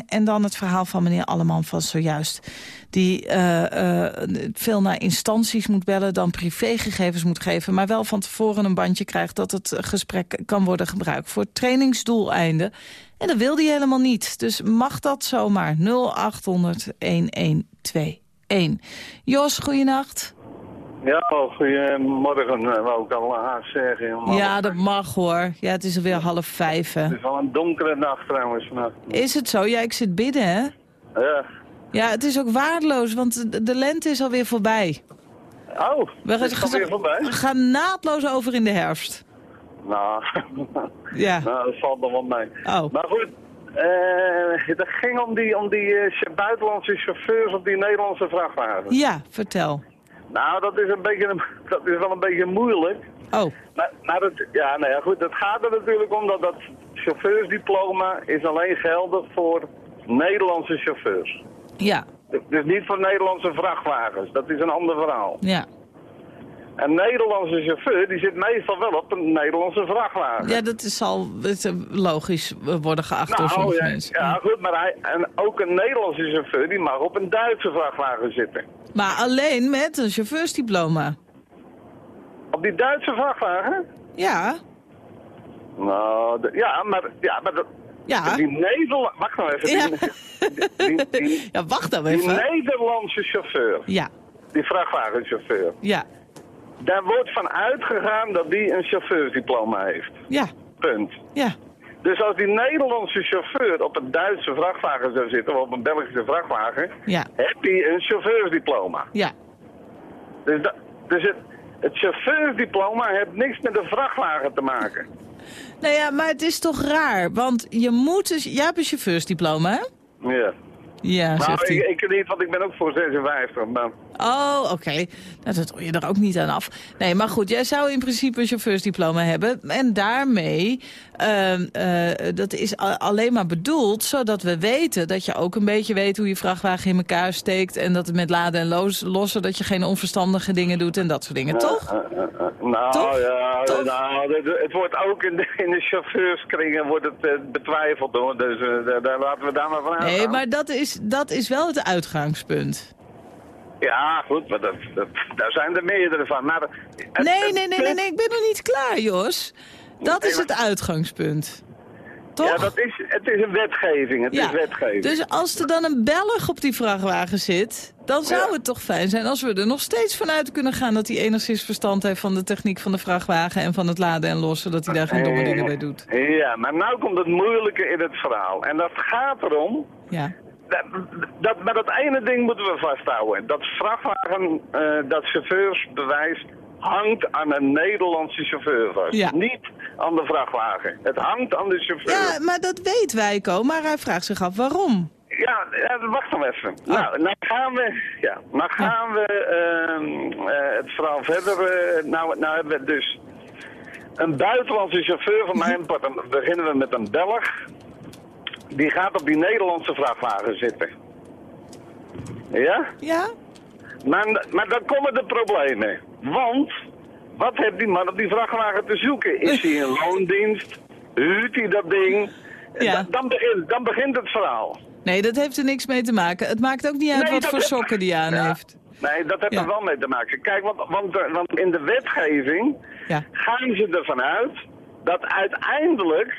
En dan het verhaal van meneer Alleman van zojuist. Die eh, eh, veel naar instanties moet bellen, dan privégegevens moet geven... maar wel van tevoren een bandje krijgt dat het gesprek kan worden gebruikt... voor trainingsdoeleinden. En dat wil hij helemaal niet. Dus mag dat zomaar? 0800-1121. Jos, goeienacht. Ja, goedemorgen, eh, wou ik al haast zeggen. maar Ja, dat mag hoor. Ja, het is alweer half vijf, hè. Het is wel een donkere nacht trouwens vannacht. Is het zo? Ja, ik zit binnen, hè? Ja. Ja, het is ook waardeloos, want de, lente is alweer voorbij. Oh, We is alweer voorbij? we gaan naadloos over in de herfst. Nou, Ja. nou, dat valt nog wel mee. Oh. Maar goed, eh, het ging om die, om die eh, buitenlandse chauffeurs op die Nederlandse vrachtwagens. Ja, vertel. Nou, dat is, een beetje, dat is wel een beetje moeilijk. Oh, Maar, maar het, ja, nou ja, goed, het gaat er natuurlijk om dat dat chauffeursdiploma is alleen geldig voor Nederlandse chauffeurs. ja, Dus niet voor Nederlandse vrachtwagens, dat is een ander verhaal. ja. Een Nederlandse chauffeur die zit meestal wel op een Nederlandse vrachtwagen. Ja, dat is al het, eh, logisch worden geacht door sommige Nou, ja, mensen. ja, goed, maar hij, en ook een Nederlandse chauffeur die mag op een Duitse vrachtwagen zitten. Maar alleen met een chauffeursdiploma. Op die Duitse vrachtwagen? Ja, Nou, de- ja, maar, ja, maar dat, ja. die Nederland... Wacht nou even. Ja. Die, die, die, Ja, wacht dan die even. Nederlandse chauffeur, Ja, die vrachtwagenchauffeur, ja, daar wordt van uitgegaan dat die een chauffeursdiploma heeft. ja, Punt. ja. Dus als die Nederlandse chauffeur op een Duitse vrachtwagen zou zitten, of op een Belgische vrachtwagen, Ja. heeft hij een chauffeursdiploma. Ja, Dus, dat, dus het, het chauffeursdiploma heeft niks met de vrachtwagen te maken. nou ja, maar het is toch raar, want je moet dus... Jij hebt een chauffeursdiploma, hè? Ja. Ja, Nou, zegt hij. ik, ik niet, want ik ben ook voor 56. Maar, Oh, oké. Nou, dat hoor je er ook niet aan af. Nee, maar goed, jij zou in principe een chauffeursdiploma hebben. En daarmee, ehm, eh, dat is alleen maar bedoeld... zodat we weten dat je ook een beetje weet hoe je vrachtwagen in elkaar steekt... en dat het met laden en los, lossen, dat je geen onverstandige dingen doet en dat soort dingen, toch? Eh, eh, nou Toch? ja, Toch? nou, het, het wordt ook in de, in de chauffeurskringen wordt het, betwijfeld hoor. Dus daar, laten we daar maar van uitgaan. Nee, maar dat is, dat is wel het uitgangspunt. Ja, goed, maar dat, dat, daar zijn er meerdere van. Maar, het- Nee, nee, nee, nee, ik ben nog niet klaar, Jos. Dat is het uitgangspunt. Toch? Ja, dat is, het is een wetgeving. Het is wetgeving. Dus als er dan een Belg op die vrachtwagen zit... dan zou Ja. het toch fijn zijn als we er nog steeds vanuit kunnen gaan... dat hij enigszins verstand heeft van de techniek van de vrachtwagen... en van het laden en lossen, dat hij daar geen domme dingen bij doet. Ja, maar nu komt het moeilijke in het verhaal. En dat gaat erom... Ja, Dat, maar dat ene ding moeten we vasthouden. Dat vrachtwagen, eh, dat chauffeursbewijs hangt aan een Nederlandse chauffeur vast. Ja. Niet aan de vrachtwagen. Het hangt aan de chauffeur. ja maar dat weet Wijko, maar hij vraagt zich af waarom. Ja, ja, wacht nog even. Nou, nou gaan we, ja, nou gaan we ehm, eh, het verhaal verder. eh, nou, nou hebben we dus een buitenlandse chauffeur van mijn part. Dan beginnen we met een Belg. Die gaat op die Nederlandse vrachtwagen zitten. Ja? Ja? Maar, maar dan komen de problemen. Want, wat heeft die man op die vrachtwagen te zoeken? Is hij in loondienst? Huurt hij dat ding? Ja. Da- dan, begint, dan begint het verhaal. Nee, dat heeft er niks mee te maken. Het maakt ook niet uit Nee, wat voor sokken die aan Ja. heeft. Nee, dat heeft Ja. er wel mee te maken. Kijk, want, want, eh, want in de wetgeving Ja. gaan ze ervan uit dat uiteindelijk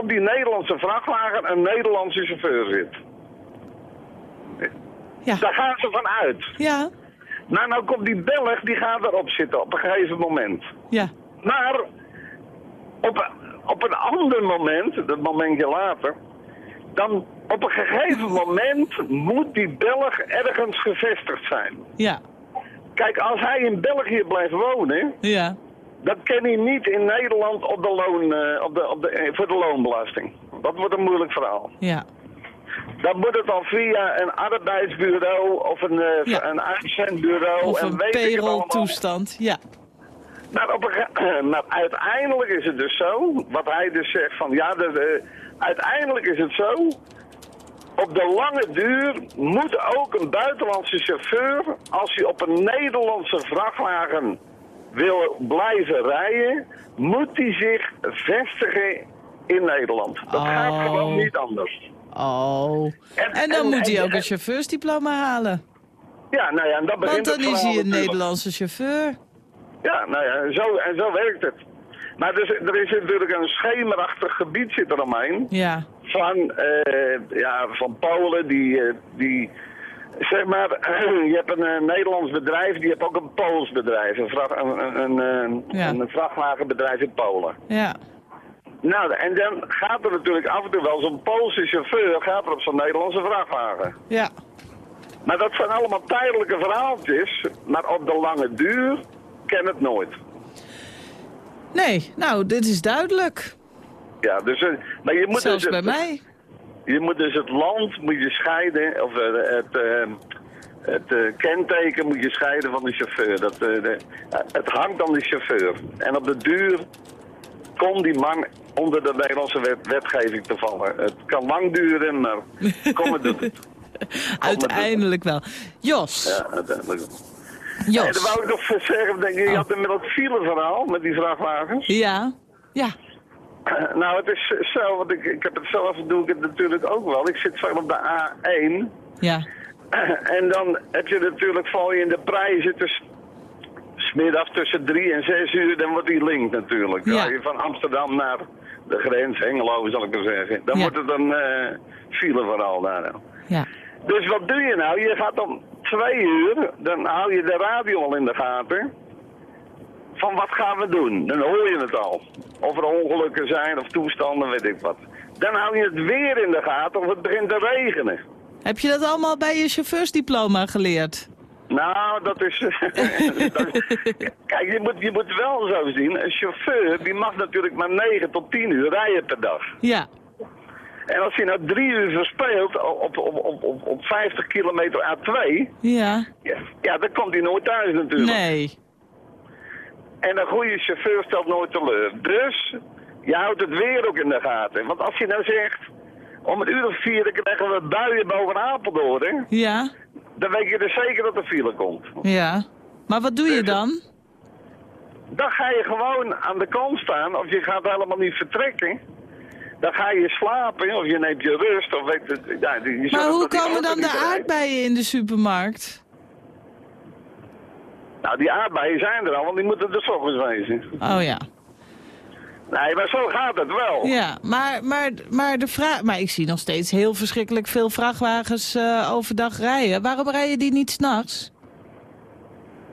op die Nederlandse vrachtwagen een Nederlandse chauffeur zit. Ja. Daar gaan ze van uit. Ja, Nou, nou komt die Belg, die gaat erop zitten op een gegeven moment. ja, Maar op, op een ander moment, dat momentje later, dan op een gegeven moment moet die Belg ergens gevestigd zijn. ja, Kijk, als hij in België blijft wonen, ja. Dan kan hij niet in Nederland op de loon, eh, op de, op de, eh, voor de loonbelasting. Dat wordt een moeilijk verhaal. Ja, dan moet het al via een arbeidsbureau of een, eh, Ja. een uitzendbureau. Of en een payroll-toestand. Ja. Maar, op een, ge- maar uiteindelijk is het dus zo, wat hij dus zegt van ja, de, de- uiteindelijk is het zo. Op de lange duur moet ook een buitenlandse chauffeur, als hij op een Nederlandse vrachtwagen wil blijven rijden, moet hij zich vestigen in Nederland. Dat gaat Oh. gewoon niet anders. Oh. En- En dan en- moet hij ook een chauffeursdiploma halen. Ja, nou ja, en dat begint Want dan is hij een natuurlijk. Nederlandse chauffeur. Ja, nou ja, en zo, en zo werkt het. Maar dus, er is natuurlijk een schemerachtig gebied zit er omheen. Ja. Van, eh, ja, van Polen die, eh, die zeg maar, je hebt een eh, Nederlands bedrijf, die hebt ook een Pools bedrijf. Een, vracht, een, een, een, een- Ja. een vrachtwagenbedrijf in Polen. Ja. Nou, en dan gaat er natuurlijk af en toe wel zo'n Poolse chauffeur gaat er op zo'n Nederlandse vrachtwagen. Ja. Maar dat zijn allemaal tijdelijke verhaaltjes, maar op de lange duur ken het nooit. Nee, nou, dit is duidelijk. Ja, dus, eh, maar je moet Zelfs dus bij mij. Je moet dus het land moet je scheiden, of eh, het, eh, het eh, kenteken moet je scheiden van de chauffeur. Dat, de- het hangt aan de chauffeur. En op de duur komt die man onder de Nederlandse wet- wetgeving te vallen. Het kan lang duren, maar kom het. Uiteindelijk wel. Jos. Ja, uiteindelijk. En Jos. wou ik nog zeggen, denk ik, je Oh. had inmiddels file verhaal met die vrachtwagens. Ja. Ja. Nou, het is zo, want ik, ik heb het zelf, doe ik het natuurlijk ook wel. Ik zit veel op de A1. Ja. En dan heb je natuurlijk, val je in de prijzen tussen, smiddag tussen drie en zes uur, dan wordt die link natuurlijk. Ja. Ga je van Amsterdam naar de grens, Hengelo zal ik maar zeggen. Dan Ja. wordt het een eh file vooral daar. Ja. Dus wat doe je nou? Je gaat om twee uur, dan hou je de radio al in de gaten. Van wat gaan we doen? Dan hoor je het al. Of er ongelukken zijn of toestanden, weet ik wat. Dan hou je het weer in de gaten of het begint te regenen. Heb je dat allemaal bij je chauffeursdiploma geleerd? Nou, dat is... dat- kijk, je moet, je moet wel zo zien. Een chauffeur die mag natuurlijk maar 9 tot 10 uur rijden per dag. Ja. En als hij nou drie uur verspeelt op, op, op, op, op 50 kilometer A2... Ja. Ja, ja, dan komt hij nooit thuis natuurlijk. Nee. En een goede chauffeur stelt nooit teleur. Dus je houdt het weer ook in de gaten. Want als je nou zegt, om een uur of vier krijgen we buien boven Apeldoorn, hè, Ja. dan weet je dus zeker dat er file komt. Ja. Maar wat doe je dan? Dan ga je gewoon aan de kant staan, of je gaat helemaal niet vertrekken. Dan ga je slapen, of je neemt je rust, of weet het. Ja, je Maar hoe komen dan de aardbeien in de supermarkt? Nou, die aardbeien zijn er al, want die moeten er ochtends wezen. Oh ja. Nee, maar zo gaat het wel. Ja, maar, maar, maar, de vraag, maar ik zie nog steeds heel verschrikkelijk veel vrachtwagens eh, overdag rijden. Waarom rijden die niet s'nachts?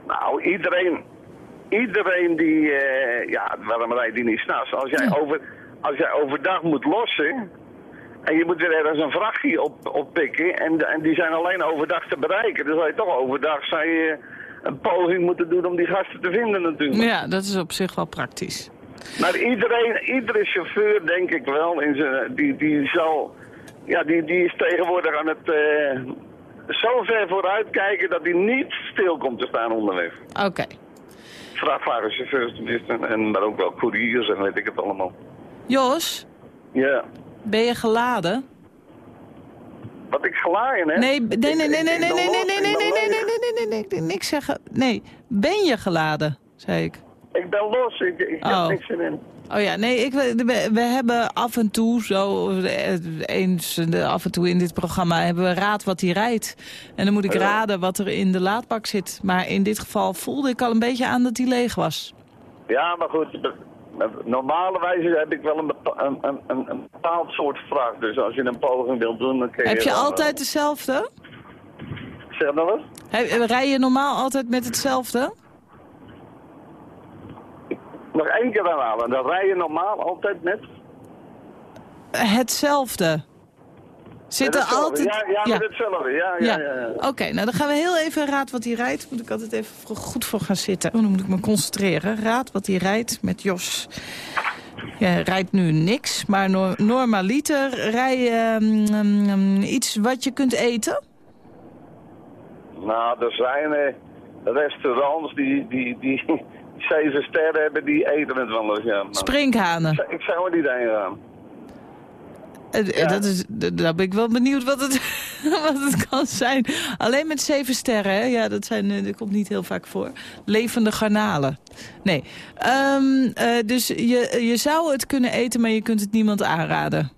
Nou, iedereen, iedereen die, eh, ja, waarom rijdt die niet s'nachts? Als jij, Ja. over, als jij overdag moet lossen en je moet weer ergens een vrachtje op, oppikken en, en die zijn alleen overdag te bereiken, dan zou je toch overdag zou je een poging moeten doen om die gasten te vinden natuurlijk. Ja, dat is op zich wel praktisch. Maar iedereen, iedere chauffeur denk ik wel, in zijn, die, die zal, ja, die, die is tegenwoordig aan het eh, zo ver vooruit kijken dat hij niet stil komt te staan onderweg. Oké. vrachtwagenchauffeurs tenminste, en, maar ook wel couriers en weet ik het allemaal. Jos, Ja. ben je geladen? Wat ik gelaaien heb? Nee, nee, nee, nee, nee, nee, nee, nee, nee, nee, nee, nee, nee, nee, nee. nee, nee, nee, nee, niks zeggen. Nee, ben je geladen, zei ik. Ik ben los, ik, ik Oh. heb niks in. Oh ja, nee, ik, we, we hebben af en toe, zo eens af en toe in dit programma, hebben we raad wat hij rijdt. En dan moet ik raden wat er in de laadbak zit. Maar in dit geval voelde ik al een beetje aan dat hij leeg was. Ja, maar goed, normale wijze heb ik wel een, een, een, een, bepaald soort vracht. Dus als je een poging wilt doen, dan kun je... Heb je wel, altijd dezelfde? eh, Zeg nou wat? Heb- Rij je normaal altijd met hetzelfde? Nog één keer herhalen. Dan rij je normaal altijd met... Hetzelfde. Zit met hetzelfde. altijd... Ja, ja, met hetzelfde. Ja, ja, ja. ja. Oké, nou dan gaan we heel even raad wat hij rijdt. Moet ik altijd even goed voor gaan zitten. Oh, dan moet ik me concentreren. Raad wat hij rijdt met Jos. Je rijdt nu niks, maar no normaliter rij je ehm, ehm, iets wat je kunt eten? Nou, er zijn eh, restaurants die, die, die zeven sterren hebben, die eten het wel ja. Maar Sprinkhanen. ik zou er niet heen gaan. Eh, Dat is, daar ben ik wel benieuwd wat het, wat het kan zijn. Alleen met zeven sterren, hè? Ja, dat, zijn, eh, dat komt niet heel vaak voor. Levende garnalen. Nee. Ehm, eh, dus je, je zou het kunnen eten, maar je kunt het niemand aanraden.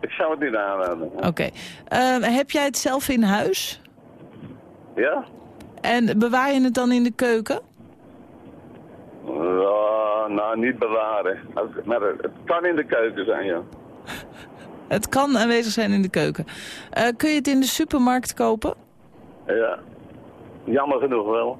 Ik zou het niet aanraden. Oké. Ehm, heb jij het zelf in huis? Ja? En bewaar je het dan in de keuken? Ja, nou, niet bewaren. Maar het het kan in de keuken zijn, ja. Het kan aanwezig zijn in de keuken. Eh, kun je het in de supermarkt kopen? Ja. Jammer genoeg wel.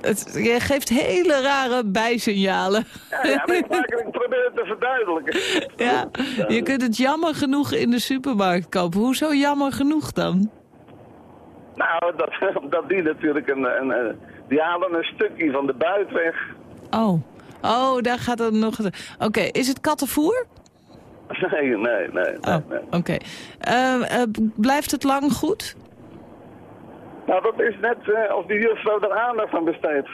Het, je geeft hele rare bijsignalen. Ja, ja maar ik, probeer het te verduidelijken. Ja, je kunt het jammer genoeg in de supermarkt kopen. Hoezo jammer genoeg dan? Nou, dat, dat die natuurlijk een, een, een- Die halen een stukje van de buit weg. Oh, oh daar gaat het nog... Oké, is het kattenvoer? Nee, nee, nee. Oh, nee. oké. Eh, eh, blijft het lang goed? Nou, dat is net eh, of die juffrouw er aandacht aan besteedt.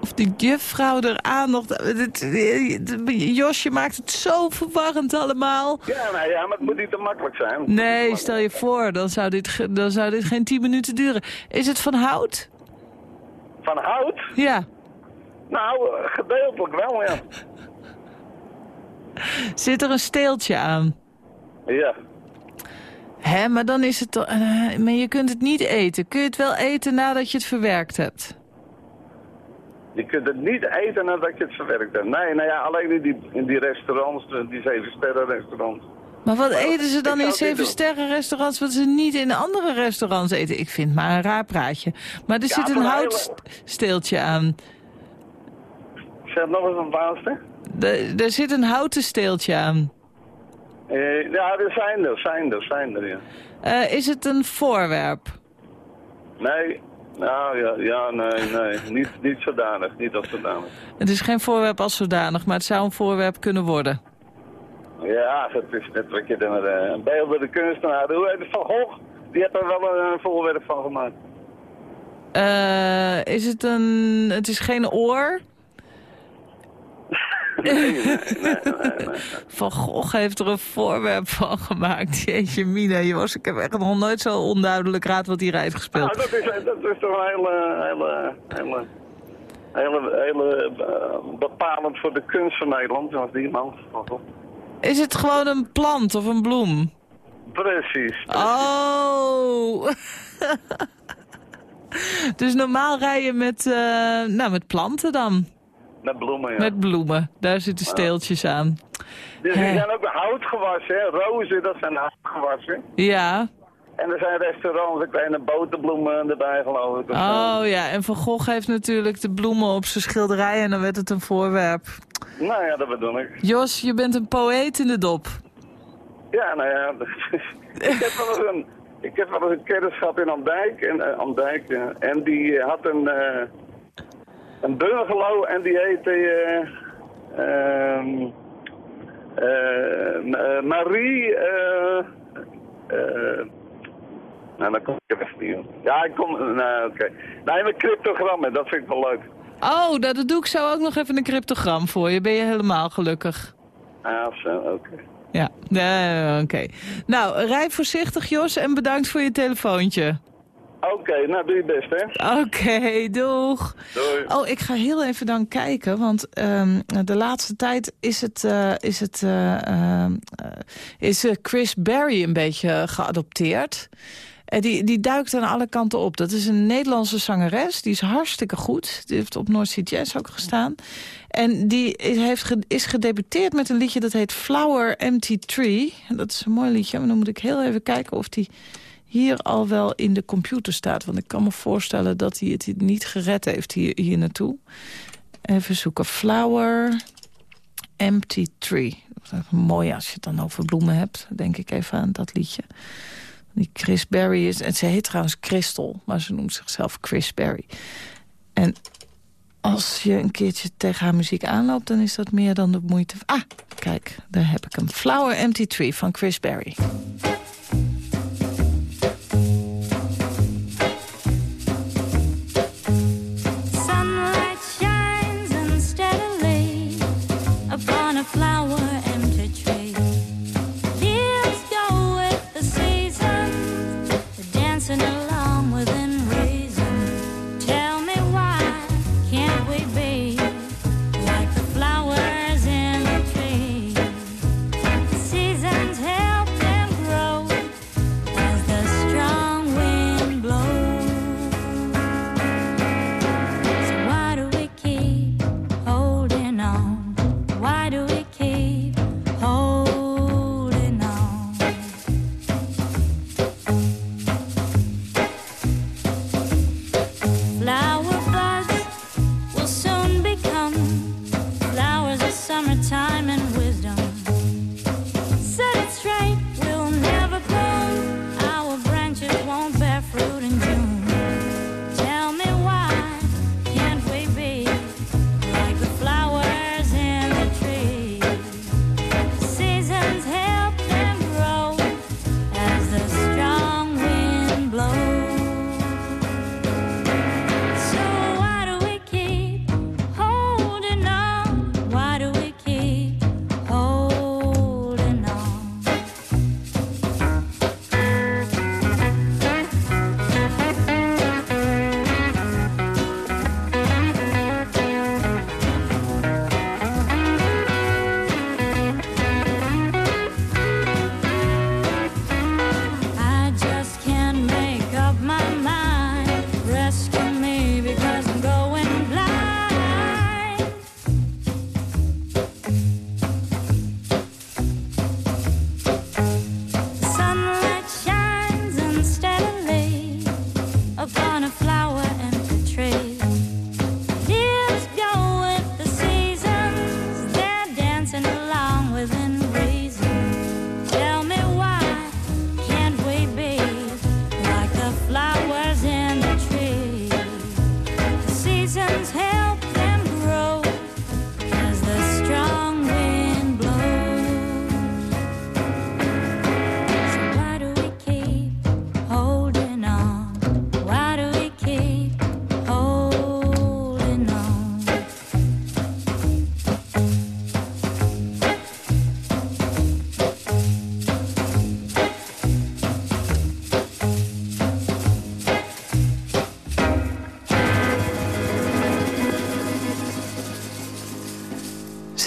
Of die juffrouw er aandacht... Dit- dit- Jos, je maakt het zo verwarrend allemaal. Ja, nou ja, maar het moet niet te makkelijk zijn. Nee, stel je voor, dan zou dit, dan zou dit geen tien minuten duren. Is het van hout? Van hout? Ja. Nou, eh, gedeeltelijk wel, ja. Zit er een steeltje aan? Ja. Hè, maar dan is het... toch- eh, maar je kunt het niet eten. Kun je het wel eten nadat je het verwerkt hebt? Je kunt het niet eten nadat je het verwerkt hebt. Nee, nou ja, alleen in die, in die restaurants, de- die zeven sterren restaurants. Maar wat eten ze dan in niet zeven sterren restaurants... wat ze niet in andere restaurants eten? Ik vind het maar een raar praatje. Maar er zit een hele- houtsteeltje aan. Zeg nog eens een baasje. Er, zit een houten steeltje aan. Eh, ja, er zijn er, zijn er, zijn er, ja. Eh, is het een voorwerp? Nee, nou ja, ja nee, nee. Niet, niet zodanig, niet als zodanig. Het is geen voorwerp als zodanig, maar het zou een voorwerp kunnen worden. Ja, het is net wat je dan uh, een beeldende kunstenaar. Hoe heet het Van Gogh? Die heeft er wel een, een voorwerp van gemaakt. Eh, is het een... Het is geen oor? Van Gogh heeft er een voorwerp van gemaakt. Jeetje mina, Jos, ik heb echt nog nooit zo onduidelijk raad wat hij heeft gespeeld. Nou, dat is, dat is toch een hele, hele, hele, hele, hele uh, bepalend voor de kunst van Nederland, zoals die man. Is het gewoon een plant of een bloem? Precies. precies. Oh! dus normaal rij je met, uh, nou, met planten dan? Met bloemen, ja. Met bloemen, daar zitten steeltjes aan. Dus er zijn ook houtgewassen, hè? rozen, dat zijn houtgewassen. Ja. En er zijn restaurants, kleine boterbloemen erbij geloof ik. Oh ja, en Van Gogh heeft natuurlijk de bloemen op zijn schilderij en dan werd het een voorwerp. Nou ja, dat bedoel ik. Jos, je bent een poëet in de dop. Ja, nou ja, ik heb wel eens een, ik heb wel eens een kennis gehad in Amdijk, en, uh, Amdijk uh, en die had een, uh, een bungalow en die heette uh, Marie... nou, dan kom ik er niet op. Ja, ik kom... Nou, oké. Okay. Nee, mijn cryptogrammen, dat vind ik wel leuk. Oh, dat doe ik zo ook nog even een cryptogram voor je. Ben je helemaal gelukkig. Ah, zo, oké. Okay. Ja, oké. Okay. Nou, rij voorzichtig, Jos, en bedankt voor je telefoontje. Oké, okay, nou doe je best, hè. Oké, okay, doeg. Doei. Oh, ik ga heel even dan kijken, want um, de laatste tijd is het, uh, is het uh, uh, is Chris Berry een beetje geadopteerd. En die, die duikt aan alle kanten op. Dat is een Nederlandse zangeres. Die is hartstikke goed. Die heeft op North Sea Jazz ook gestaan. En die heeft is gedebuteerd met een liedje dat heet Flower Empty Tree. Dat is een mooi liedje, maar dan moet ik heel even kijken of die hier al wel in de computer staat. Want ik kan me voorstellen dat hij het niet gered heeft hier, hier naartoe. Even zoeken. Flower Empty Tree. Mooi als je het dan over bloemen hebt. Denk ik even aan dat liedje. Die Chris Berry is... En ze heet trouwens Crystal, maar ze noemt zichzelf Chris Berry. En als je een keertje tegen haar muziek aanloopt... dan is dat meer dan de moeite... Ah, kijk, daar heb ik hem. Flower Empty Tree van Chris Berry.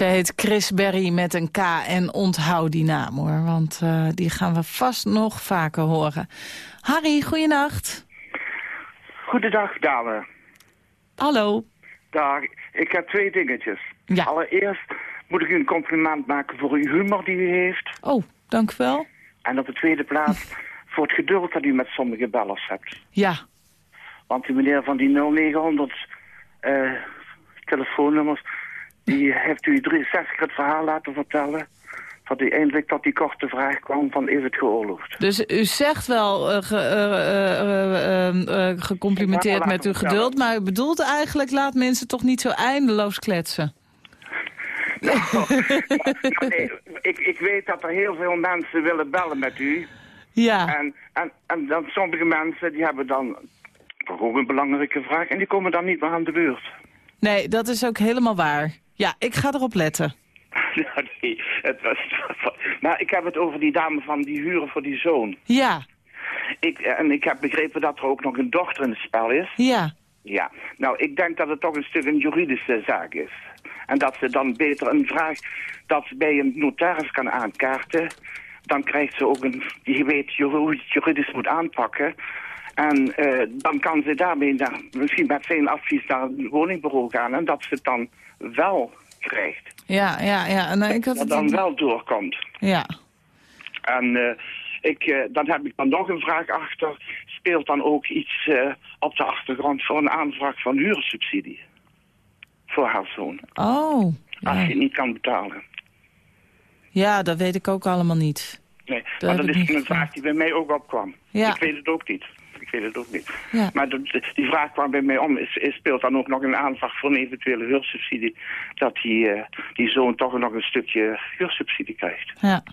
Heet Chris Berry met een K en onthoud die naam hoor. Want eh, die gaan we vast nog vaker horen. Harry, goeienacht. Goedendag, dame. Hallo. Dag. Ik heb twee dingetjes. Ja. Allereerst moet ik u een compliment maken voor uw humor die u heeft. Oh, dank u wel. En op de tweede plaats voor het geduld dat u met sommige bellers hebt. Ja, Want die meneer van die 0900 eh, telefoonnummers... die heeft u 63 keer het verhaal laten vertellen... dat u eindelijk tot die korte vraag kwam van is het geoorloofd. dus u zegt wel ge- eh, gecomplimenteerd met uw geduld... maar u bedoelt eigenlijk laat mensen toch niet zo eindeloos kletsen. Nee, ik, ik weet dat er heel veel mensen willen bellen met u. Ja, En, en, en dan sommige mensen die hebben dan toch ook een belangrijke vraag... en die komen dan niet meer aan de beurt. nee, dat is ook helemaal waar. Ja, ik ga erop letten. Ja, nee, het was... Maar ik heb het over die dame van die huren voor die zoon. Ja, Ik, en ik heb begrepen dat er ook nog een dochter in het spel is. ja, Ja, nou, ik denk dat het toch een stuk een juridische zaak is. En dat ze dan beter een vraag dat ze bij een notaris kan aankaarten. Dan krijgt ze ook een, die weet hoe je het juridisch moet aanpakken. En eh, dan kan ze daarmee naar, misschien met zijn advies naar een woningbureau gaan. En dat ze het dan wel krijgt. ja, ja. ja. Nou, ik had Dat het dan wel doorkomt. Ja, En eh, ik, eh, dan heb ik dan nog een vraag achter. Speelt dan ook iets op de achtergrond voor een aanvraag van huursubsidie? Voor haar zoon. oh. Als je het niet kan betalen. ja, dat weet ik ook allemaal niet. Nee, Dat maar dat is een vraag die bij mij ook opkwam. Ja. Ik weet het ook niet. Ik weet het ook niet. Ja. Maar de- die vraag kwam bij mij om. Is, is, speelt dan ook nog een aanvraag voor een eventuele huursubsidie? Dat die, eh, die zoon toch nog een stukje huursubsidie krijgt. Ja.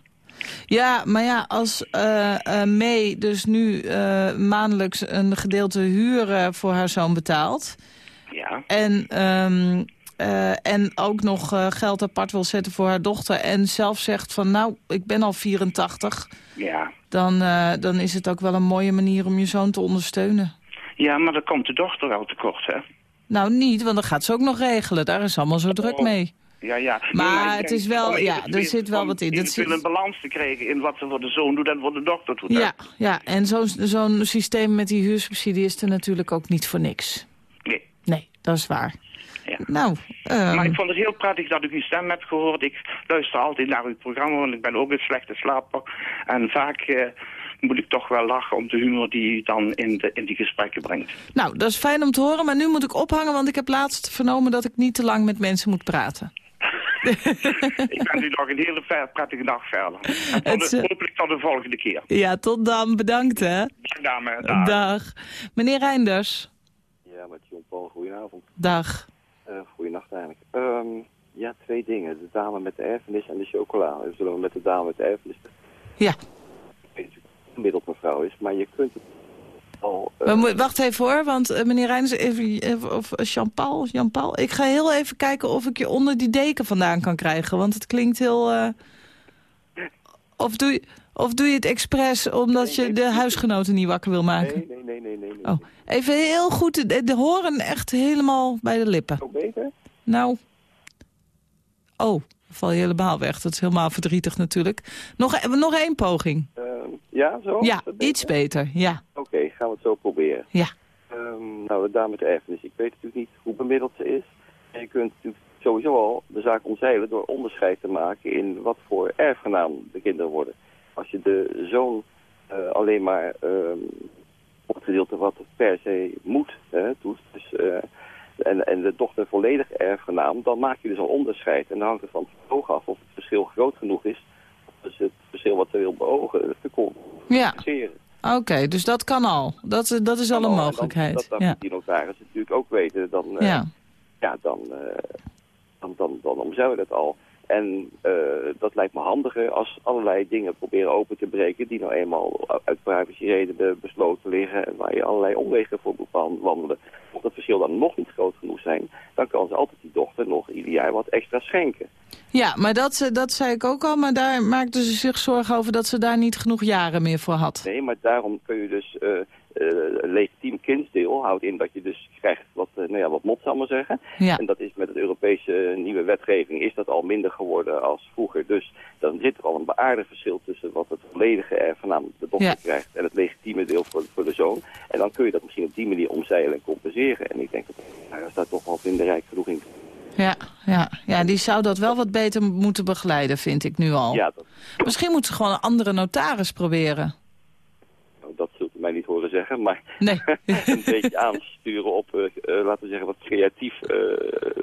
Ja, maar ja, als eh, May dus nu maandelijks een gedeelte huur voor haar zoon betaalt... Ja. En, ehm, eh, en ook nog geld apart wil zetten voor haar dochter... en zelf zegt van nou, ik ben al 84... Ja. Dan, eh, dan is het ook wel een mooie manier om je zoon te ondersteunen. Ja, maar dan komt de dochter wel tekort, hè? Nou, niet, want dan gaat ze ook nog regelen. Daar is allemaal zo druk mee. Ja, ja. Maar het denk is wel- om ja, er zit wel wat in. Dat zit- een balans te krijgen in wat ze voor de zoon doet en voor de dochter doet. Ja, ja. en zo'n zo'n systeem met die huursubsidie is er natuurlijk ook niet voor niks. Nee. Nee, dat is waar. Ja. Nou, ehm, Maar ik vond het heel prettig dat ik uw stem heb gehoord. Ik luister altijd naar uw programma, want ik ben ook een slechte slaper. En vaak eh, moet ik toch wel lachen om de humor die u dan in, de, in die gesprekken brengt. nou, dat is fijn om te horen, maar nu moet ik ophangen... want ik heb laatst vernomen dat ik niet te lang met mensen moet praten. ik wens u nog een hele prettige dag verder. En tot de, eh, hopelijk tot de volgende keer. Ja, tot dan. Bedankt, hè. Dag, dame. Dag. Dag. Meneer Reinders. Ja, met John-Paul, goedenavond. Dag. Uh, goedenacht eigenlijk. Ehm, ja, twee dingen. De dame met de erfenis en de chocola. We zullen we met de dame met de erfenis... Ja. Gemiddeld mevrouw is, maar je kunt het al... eh, wacht even hoor, want eh, meneer Reinders, even, even- of eh, Jean-Paul, Jean-Paul. Ik ga heel even kijken of ik je onder die deken vandaan kan krijgen, want het klinkt heel... eh, Of, doe je, of doe je het expres omdat je de huisgenoten niet wakker wil maken? Nee, nee, nee, nee, nee. Oh, even heel goed, de, de horen echt helemaal bij de lippen. Zo beter? Nou, oh, dan val je helemaal weg. Dat is helemaal verdrietig natuurlijk. Nog, e- nog één poging. Ehm, ja, zo? Ja, beter? iets beter, ja. Oké, gaan we het zo proberen. Ja. Ehm, nou, de dame met de erfenis. Ik weet natuurlijk niet hoe bemiddeld ze is. En je kunt natuurlijk sowieso al de zaak omzeilen door onderscheid te maken in wat voor erfgenaam de kinderen worden. Als je de zoon eh, alleen maar ehm, op het gedeelte wat per se moet hè, doet, dus, eh, en, en de dochter volledig erfgenaam, dan maak je dus al onderscheid. En dan hangt het van het vermogen af of het verschil groot genoeg is. Dus het verschil wat ze wil beogen te Ja, compenseren. oké, dus dat kan al. Dat, is- dat is al een En dan- mogelijkheid. Dat, dat ja. die notaris natuurlijk ook weten. Dan, eh, Ja. ja, dan, eh, dan, dan, dan omzeilen we dat al. En eh, dat lijkt me handiger als allerlei dingen proberen open te breken... die nou eenmaal uit privacyredenen besloten liggen... en waar je allerlei omwegen voor moet wan- wandelen. Mocht dat verschil dan nog niet groot genoeg zijn... dan kan ze altijd die dochter nog ieder jaar wat extra schenken. ja, maar dat, eh, dat zei ik ook al. Maar daar maakte ze zich zorgen over dat ze daar niet genoeg jaren meer voor had. Nee, maar daarom kun je dus... eh, legitiem kindsdeel houdt in dat je dus krijgt wat, eh, nou ja, wat mot, zal maar zeggen. Ja. En dat is met de Europese eh, nieuwe wetgeving is dat al minder geworden als vroeger. Dus dan zit er al een beaardig verschil tussen wat het volledige erfgenaam de dochter Ja. krijgt en het legitieme deel voor, voor de zoon. En dan kun je dat misschien op die manier omzeilen en compenseren. En ik denk dat daar staat toch wel vlinderrijk genoeg in. Ja, ja, ja, die zou dat wel wat beter moeten begeleiden, vind ik nu al. Ja, dat, Misschien moeten ze gewoon een andere notaris proberen. dat zult u mij niet horen zeggen, maar Nee. een beetje aansturen op, eh, eh, laten we zeggen, wat creatief eh,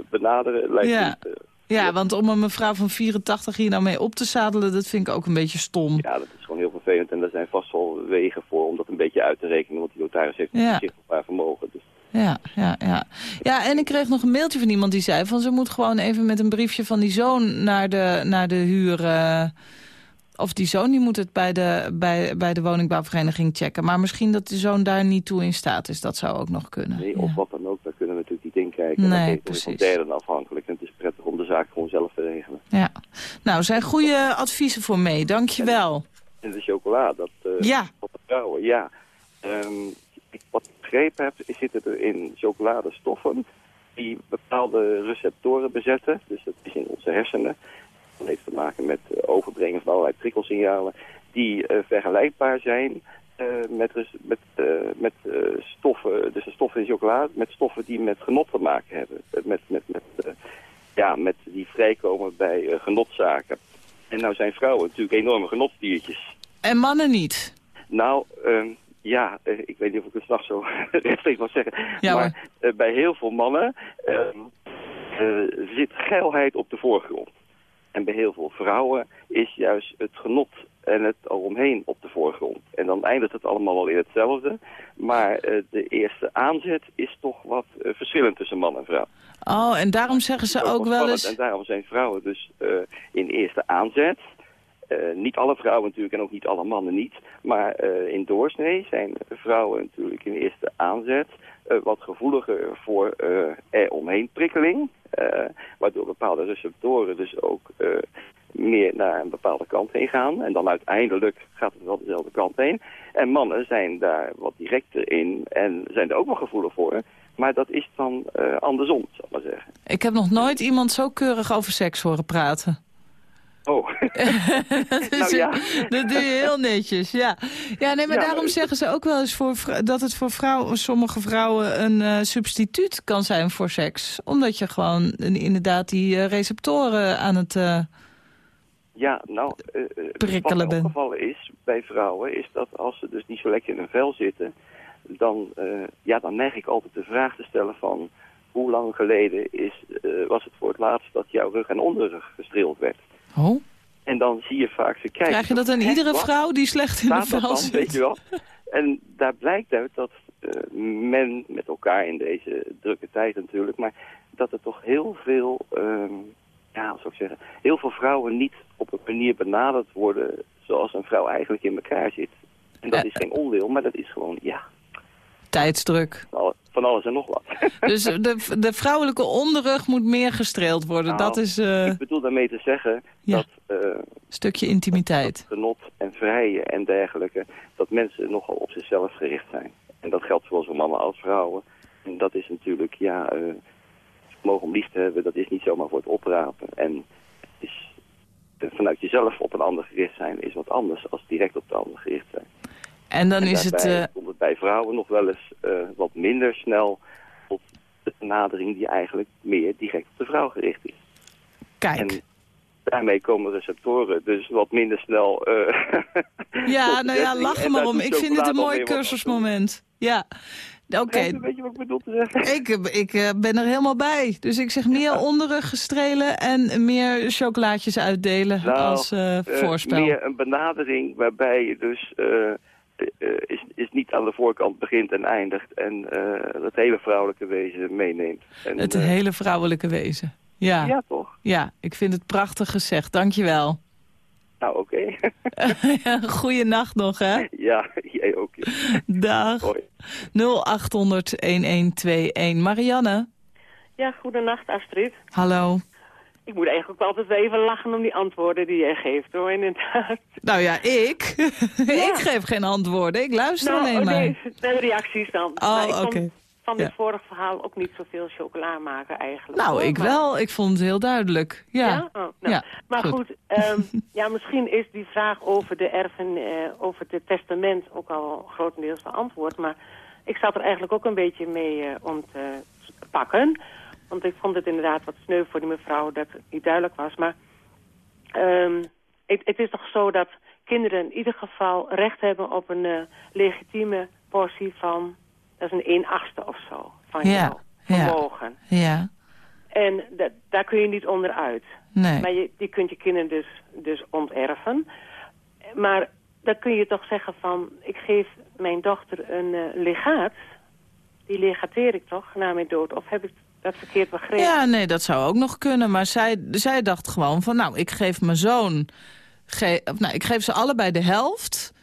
benaderen lijkt Ja. me Ja, want om een mevrouw van 84 hier nou mee op te zadelen, dat vind ik ook een beetje stom. Ja, dat is gewoon heel vervelend. En er zijn vast wel wegen voor om dat een beetje uit te rekenen. Want die notaris heeft Ja. een zicht op haar vermogen. Dus Ja, ja, ja. Ja, en ik kreeg nog een mailtje van iemand die zei... van ze moet gewoon even met een briefje van die zoon naar de, naar de huur... of die zoon die moet het bij de, bij, bij de woningbouwvereniging checken. Maar misschien dat de zoon daar niet toe in staat is. Dat zou ook nog kunnen. nee, Ja. of wat dan ook, daar kunnen we natuurlijk niet in kijken. Nee, dat is precies. van derden afhankelijk. En het is prettig om de zaak gewoon zelf te regelen. Ja. Nou, zijn goede adviezen voor mee. Dank je wel. En de chocola, dat eh Ja. van de vrouwen, ja. Ehm, ik- wat ik begrepen heb, is zitten er in chocoladestoffen die bepaalde receptoren bezetten. Dus dat is in onze hersenen. Dat heeft te maken met eh, overbrengen van allerlei prikkelsignalen die eh, vergelijkbaar zijn eh, met, met, met stoffen, dus de stoffen in chocolade, met stoffen die met genot te maken hebben. Met, met, met, ja, met die vrijkomen bij genotzaken. En nou zijn vrouwen natuurlijk enorme genotdiertjes. En mannen niet. Nou, ehm, ja, ik weet niet of ik het s'nachts zo rechtstreeks mag zeggen. Ja, maar bij heel veel mannen ehm, eh, zit geilheid op de voorgrond. En bij heel veel vrouwen is juist het genot en het eromheen op de voorgrond. En dan eindigt het allemaal wel in hetzelfde. Maar eh, de eerste aanzet is toch wat eh, verschillend tussen man en vrouw. Oh, en daarom zeggen ze ook wel eens... En daarom zijn vrouwen dus eh, in eerste aanzet. niet alle vrouwen natuurlijk en ook niet alle mannen niet. Maar in doorsnee zijn vrouwen natuurlijk in eerste aanzet wat gevoeliger voor eh eromheen prikkeling. eh, waardoor bepaalde receptoren dus ook eh, meer naar een bepaalde kant heen gaan. En dan uiteindelijk gaat het wel dezelfde kant heen. En mannen zijn daar wat directer in en zijn er ook wel gevoelig voor. Maar dat is dan eh, andersom, zal ik maar zeggen. Ik heb nog nooit iemand zo keurig over seks horen praten. Oh. Dus, nou ja. Dat doe je heel netjes, ja. Ja, nee, maar Ja, daarom maar- zeggen ze ook wel eens voor, dat het voor vrouwen, sommige vrouwen een eh, substituut kan zijn voor seks. Omdat je gewoon inderdaad die eh, receptoren aan het... eh, Ja, nou, Prikkelen wat ben. opgevallen is bij vrouwen, is dat als ze dus niet zo lekker in hun vel zitten, dan, ja, dan neig ik altijd de vraag te stellen van hoe lang geleden is, was het voor het laatst dat jouw rug en onderrug gestreeld werd. Oh? En dan zie je vaak ze kijken. Krijg je dat aan iedere wat? vrouw die slecht in de dan, zit? weet je wel? En daar blijkt uit dat eh, men met elkaar in deze drukke tijd natuurlijk, maar dat er toch heel veel, ehm, ja, hoe zou ik zeggen, heel veel vrouwen niet op een manier benaderd worden zoals een vrouw eigenlijk in elkaar zit. En dat is geen onwil, maar dat is gewoon, ja, Tijdsdruk. alle- van alles en nog wat. Dus de, de vrouwelijke onderrug moet meer gestreeld worden. Nou, dat is een Ik bedoel daarmee te zeggen Ja. dat eh, stukje intimiteit. genot en vrijen en dergelijke, dat mensen nogal op zichzelf gericht zijn. En dat geldt zowel voor mannen als vrouwen. En dat is natuurlijk, ja, eh mogen om lief te hebben, dat is niet zomaar voor het oprapen. En is, eh, vanuit jezelf op een ander gericht zijn is wat anders als direct op de ander gericht zijn. En dan En is het... bij vrouwen nog wel eens eh, wat minder snel tot de benadering die eigenlijk meer direct op de vrouw gericht is. kijk. En daarmee komen receptoren dus wat minder snel... eh, Ja, nou ja, lach maar om. Ik vind het een mooi cursusmoment. Ja, oké. Begrijp je wat ik bedoel te zeggen? Ik, ik eh, ben er helemaal bij. Dus ik zeg meer onderrug gestrelen en meer chocolaatjes uitdelen Nou, als Eh, voorspel. meer een benadering waarbij je dus is, is niet aan de voorkant begint en eindigt en eh, het hele vrouwelijke wezen meeneemt. En, Het eh, hele vrouwelijke wezen. Ja. Ja, toch? Ja, ik vind het prachtig gezegd. Dankjewel. Nou, oké. Goeienacht nog, hè? ja, jij ook. ja. Dag. Hoi. 0800-1121. Marianne, Ja, goedenacht Astrid. hallo. Ik moet eigenlijk wel altijd even lachen om die antwoorden die jij geeft, hoor, inderdaad. Nou ja, ik? ik geef geen antwoorden. Ik luister nou, alleen oh, maar. nee, de reacties dan. Oh, kon oké. van dit Ja. vorige verhaal ook niet zoveel chocola maken eigenlijk. Nou, ik maar- wel. Ik vond het heel duidelijk. Ja. Ja? Oh, nou. Ja, maar goed. goed, ehm, ja, misschien is die vraag over de erfen, eh, over het testament ook al grotendeels beantwoord. Maar ik zat er eigenlijk ook een beetje mee eh, om te pakken. Want ik vond het inderdaad wat sneu voor die mevrouw dat het niet duidelijk was. Maar ehm, het, het is toch zo dat kinderen in ieder geval recht hebben op een eh, legitieme portie van, dat is een 1 achtste of zo, van Ja, jouw ja. vermogen. Ja, En da- daar kun je niet onderuit. nee. Maar je, je kunt je kinderen dus, dus onterven. Maar dan kun je toch zeggen van... ik geef mijn dochter een eh, legaat. Die legateer ik toch na mijn dood? Of heb ik dat verkeerd begrepen? Ja, nee, dat zou ook nog kunnen. Maar zij, zij dacht gewoon van, nou, ik geef mijn zoon... Ge nou, ik geef ze allebei de helft...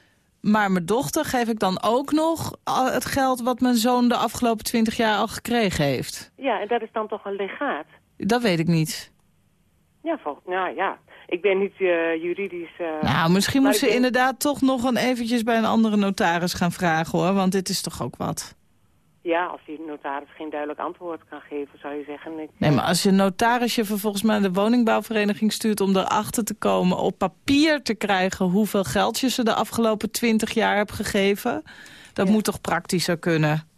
Maar mijn dochter geef ik dan ook nog het geld wat mijn zoon de afgelopen twintig jaar al gekregen heeft. Ja, en dat is dan toch een legaat? Dat weet ik niet. Ja, vol, nou ja. Ik ben niet eh, juridisch... eh, Nou, misschien moet ze inderdaad toch nog een eventjes bij een andere notaris gaan vragen hoor. Want dit is toch ook wat. Ja, als die notaris geen duidelijk antwoord kan geven, zou je zeggen... Ik, Nee, maar als je notaris je vervolgens naar de woningbouwvereniging stuurt... om erachter te komen, op papier te krijgen... hoeveel geld je ze de afgelopen twintig jaar hebt gegeven... dat moet toch praktischer kunnen?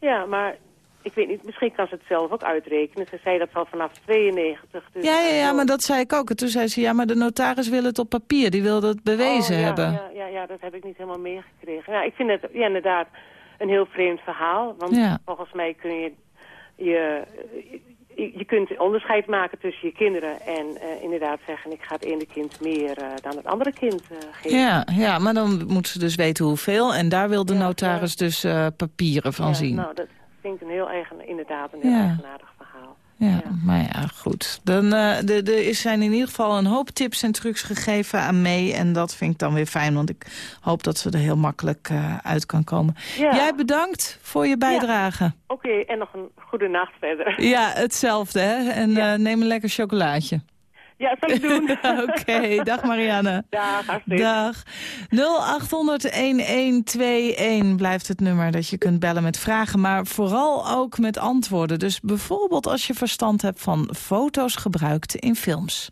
Ja, maar ik weet niet, misschien kan ze het zelf ook uitrekenen. Ze zei dat al vanaf 92. Dus Ja, ja, ja, maar dat zei ik ook. En toen zei ze, ja, maar de notaris wil het op papier. Die wil het bewezen Oh, ja, hebben. Ja, ja, ja, dat heb ik niet helemaal meegekregen. Ja, ik vind het ja, inderdaad een heel vreemd verhaal. Want Ja. volgens mij kun je, je, je je kunt onderscheid maken tussen je kinderen en eh, inderdaad zeggen... ik ga het ene kind meer eh, dan het andere kind eh, geven. Ja, ja, maar dan moeten ze dus weten hoeveel. En daar wil de notaris dus papieren van Ja, zien. Nou, dat vind ik een heel eigen, inderdaad een heel eigenaardig. Ja, maar ja, goed. Dan, eh, de, de, er zijn in ieder geval een hoop tips en trucs gegeven aan mee. En dat vind ik dan weer fijn, want ik hoop dat ze er heel makkelijk eh, uit kan komen. Ja. Jij bedankt voor je bijdrage. Oké, en nog een goede nacht verder. Ja, hetzelfde, hè? En eh, neem een lekker chocolaatje. Ja, zal ik doen. Oké, dag Marianne. Dag, hartstikke. Dag. 0800-1121 blijft het nummer dat je kunt bellen met vragen, maar vooral ook met antwoorden. Dus bijvoorbeeld als je verstand hebt van foto's gebruikt in films.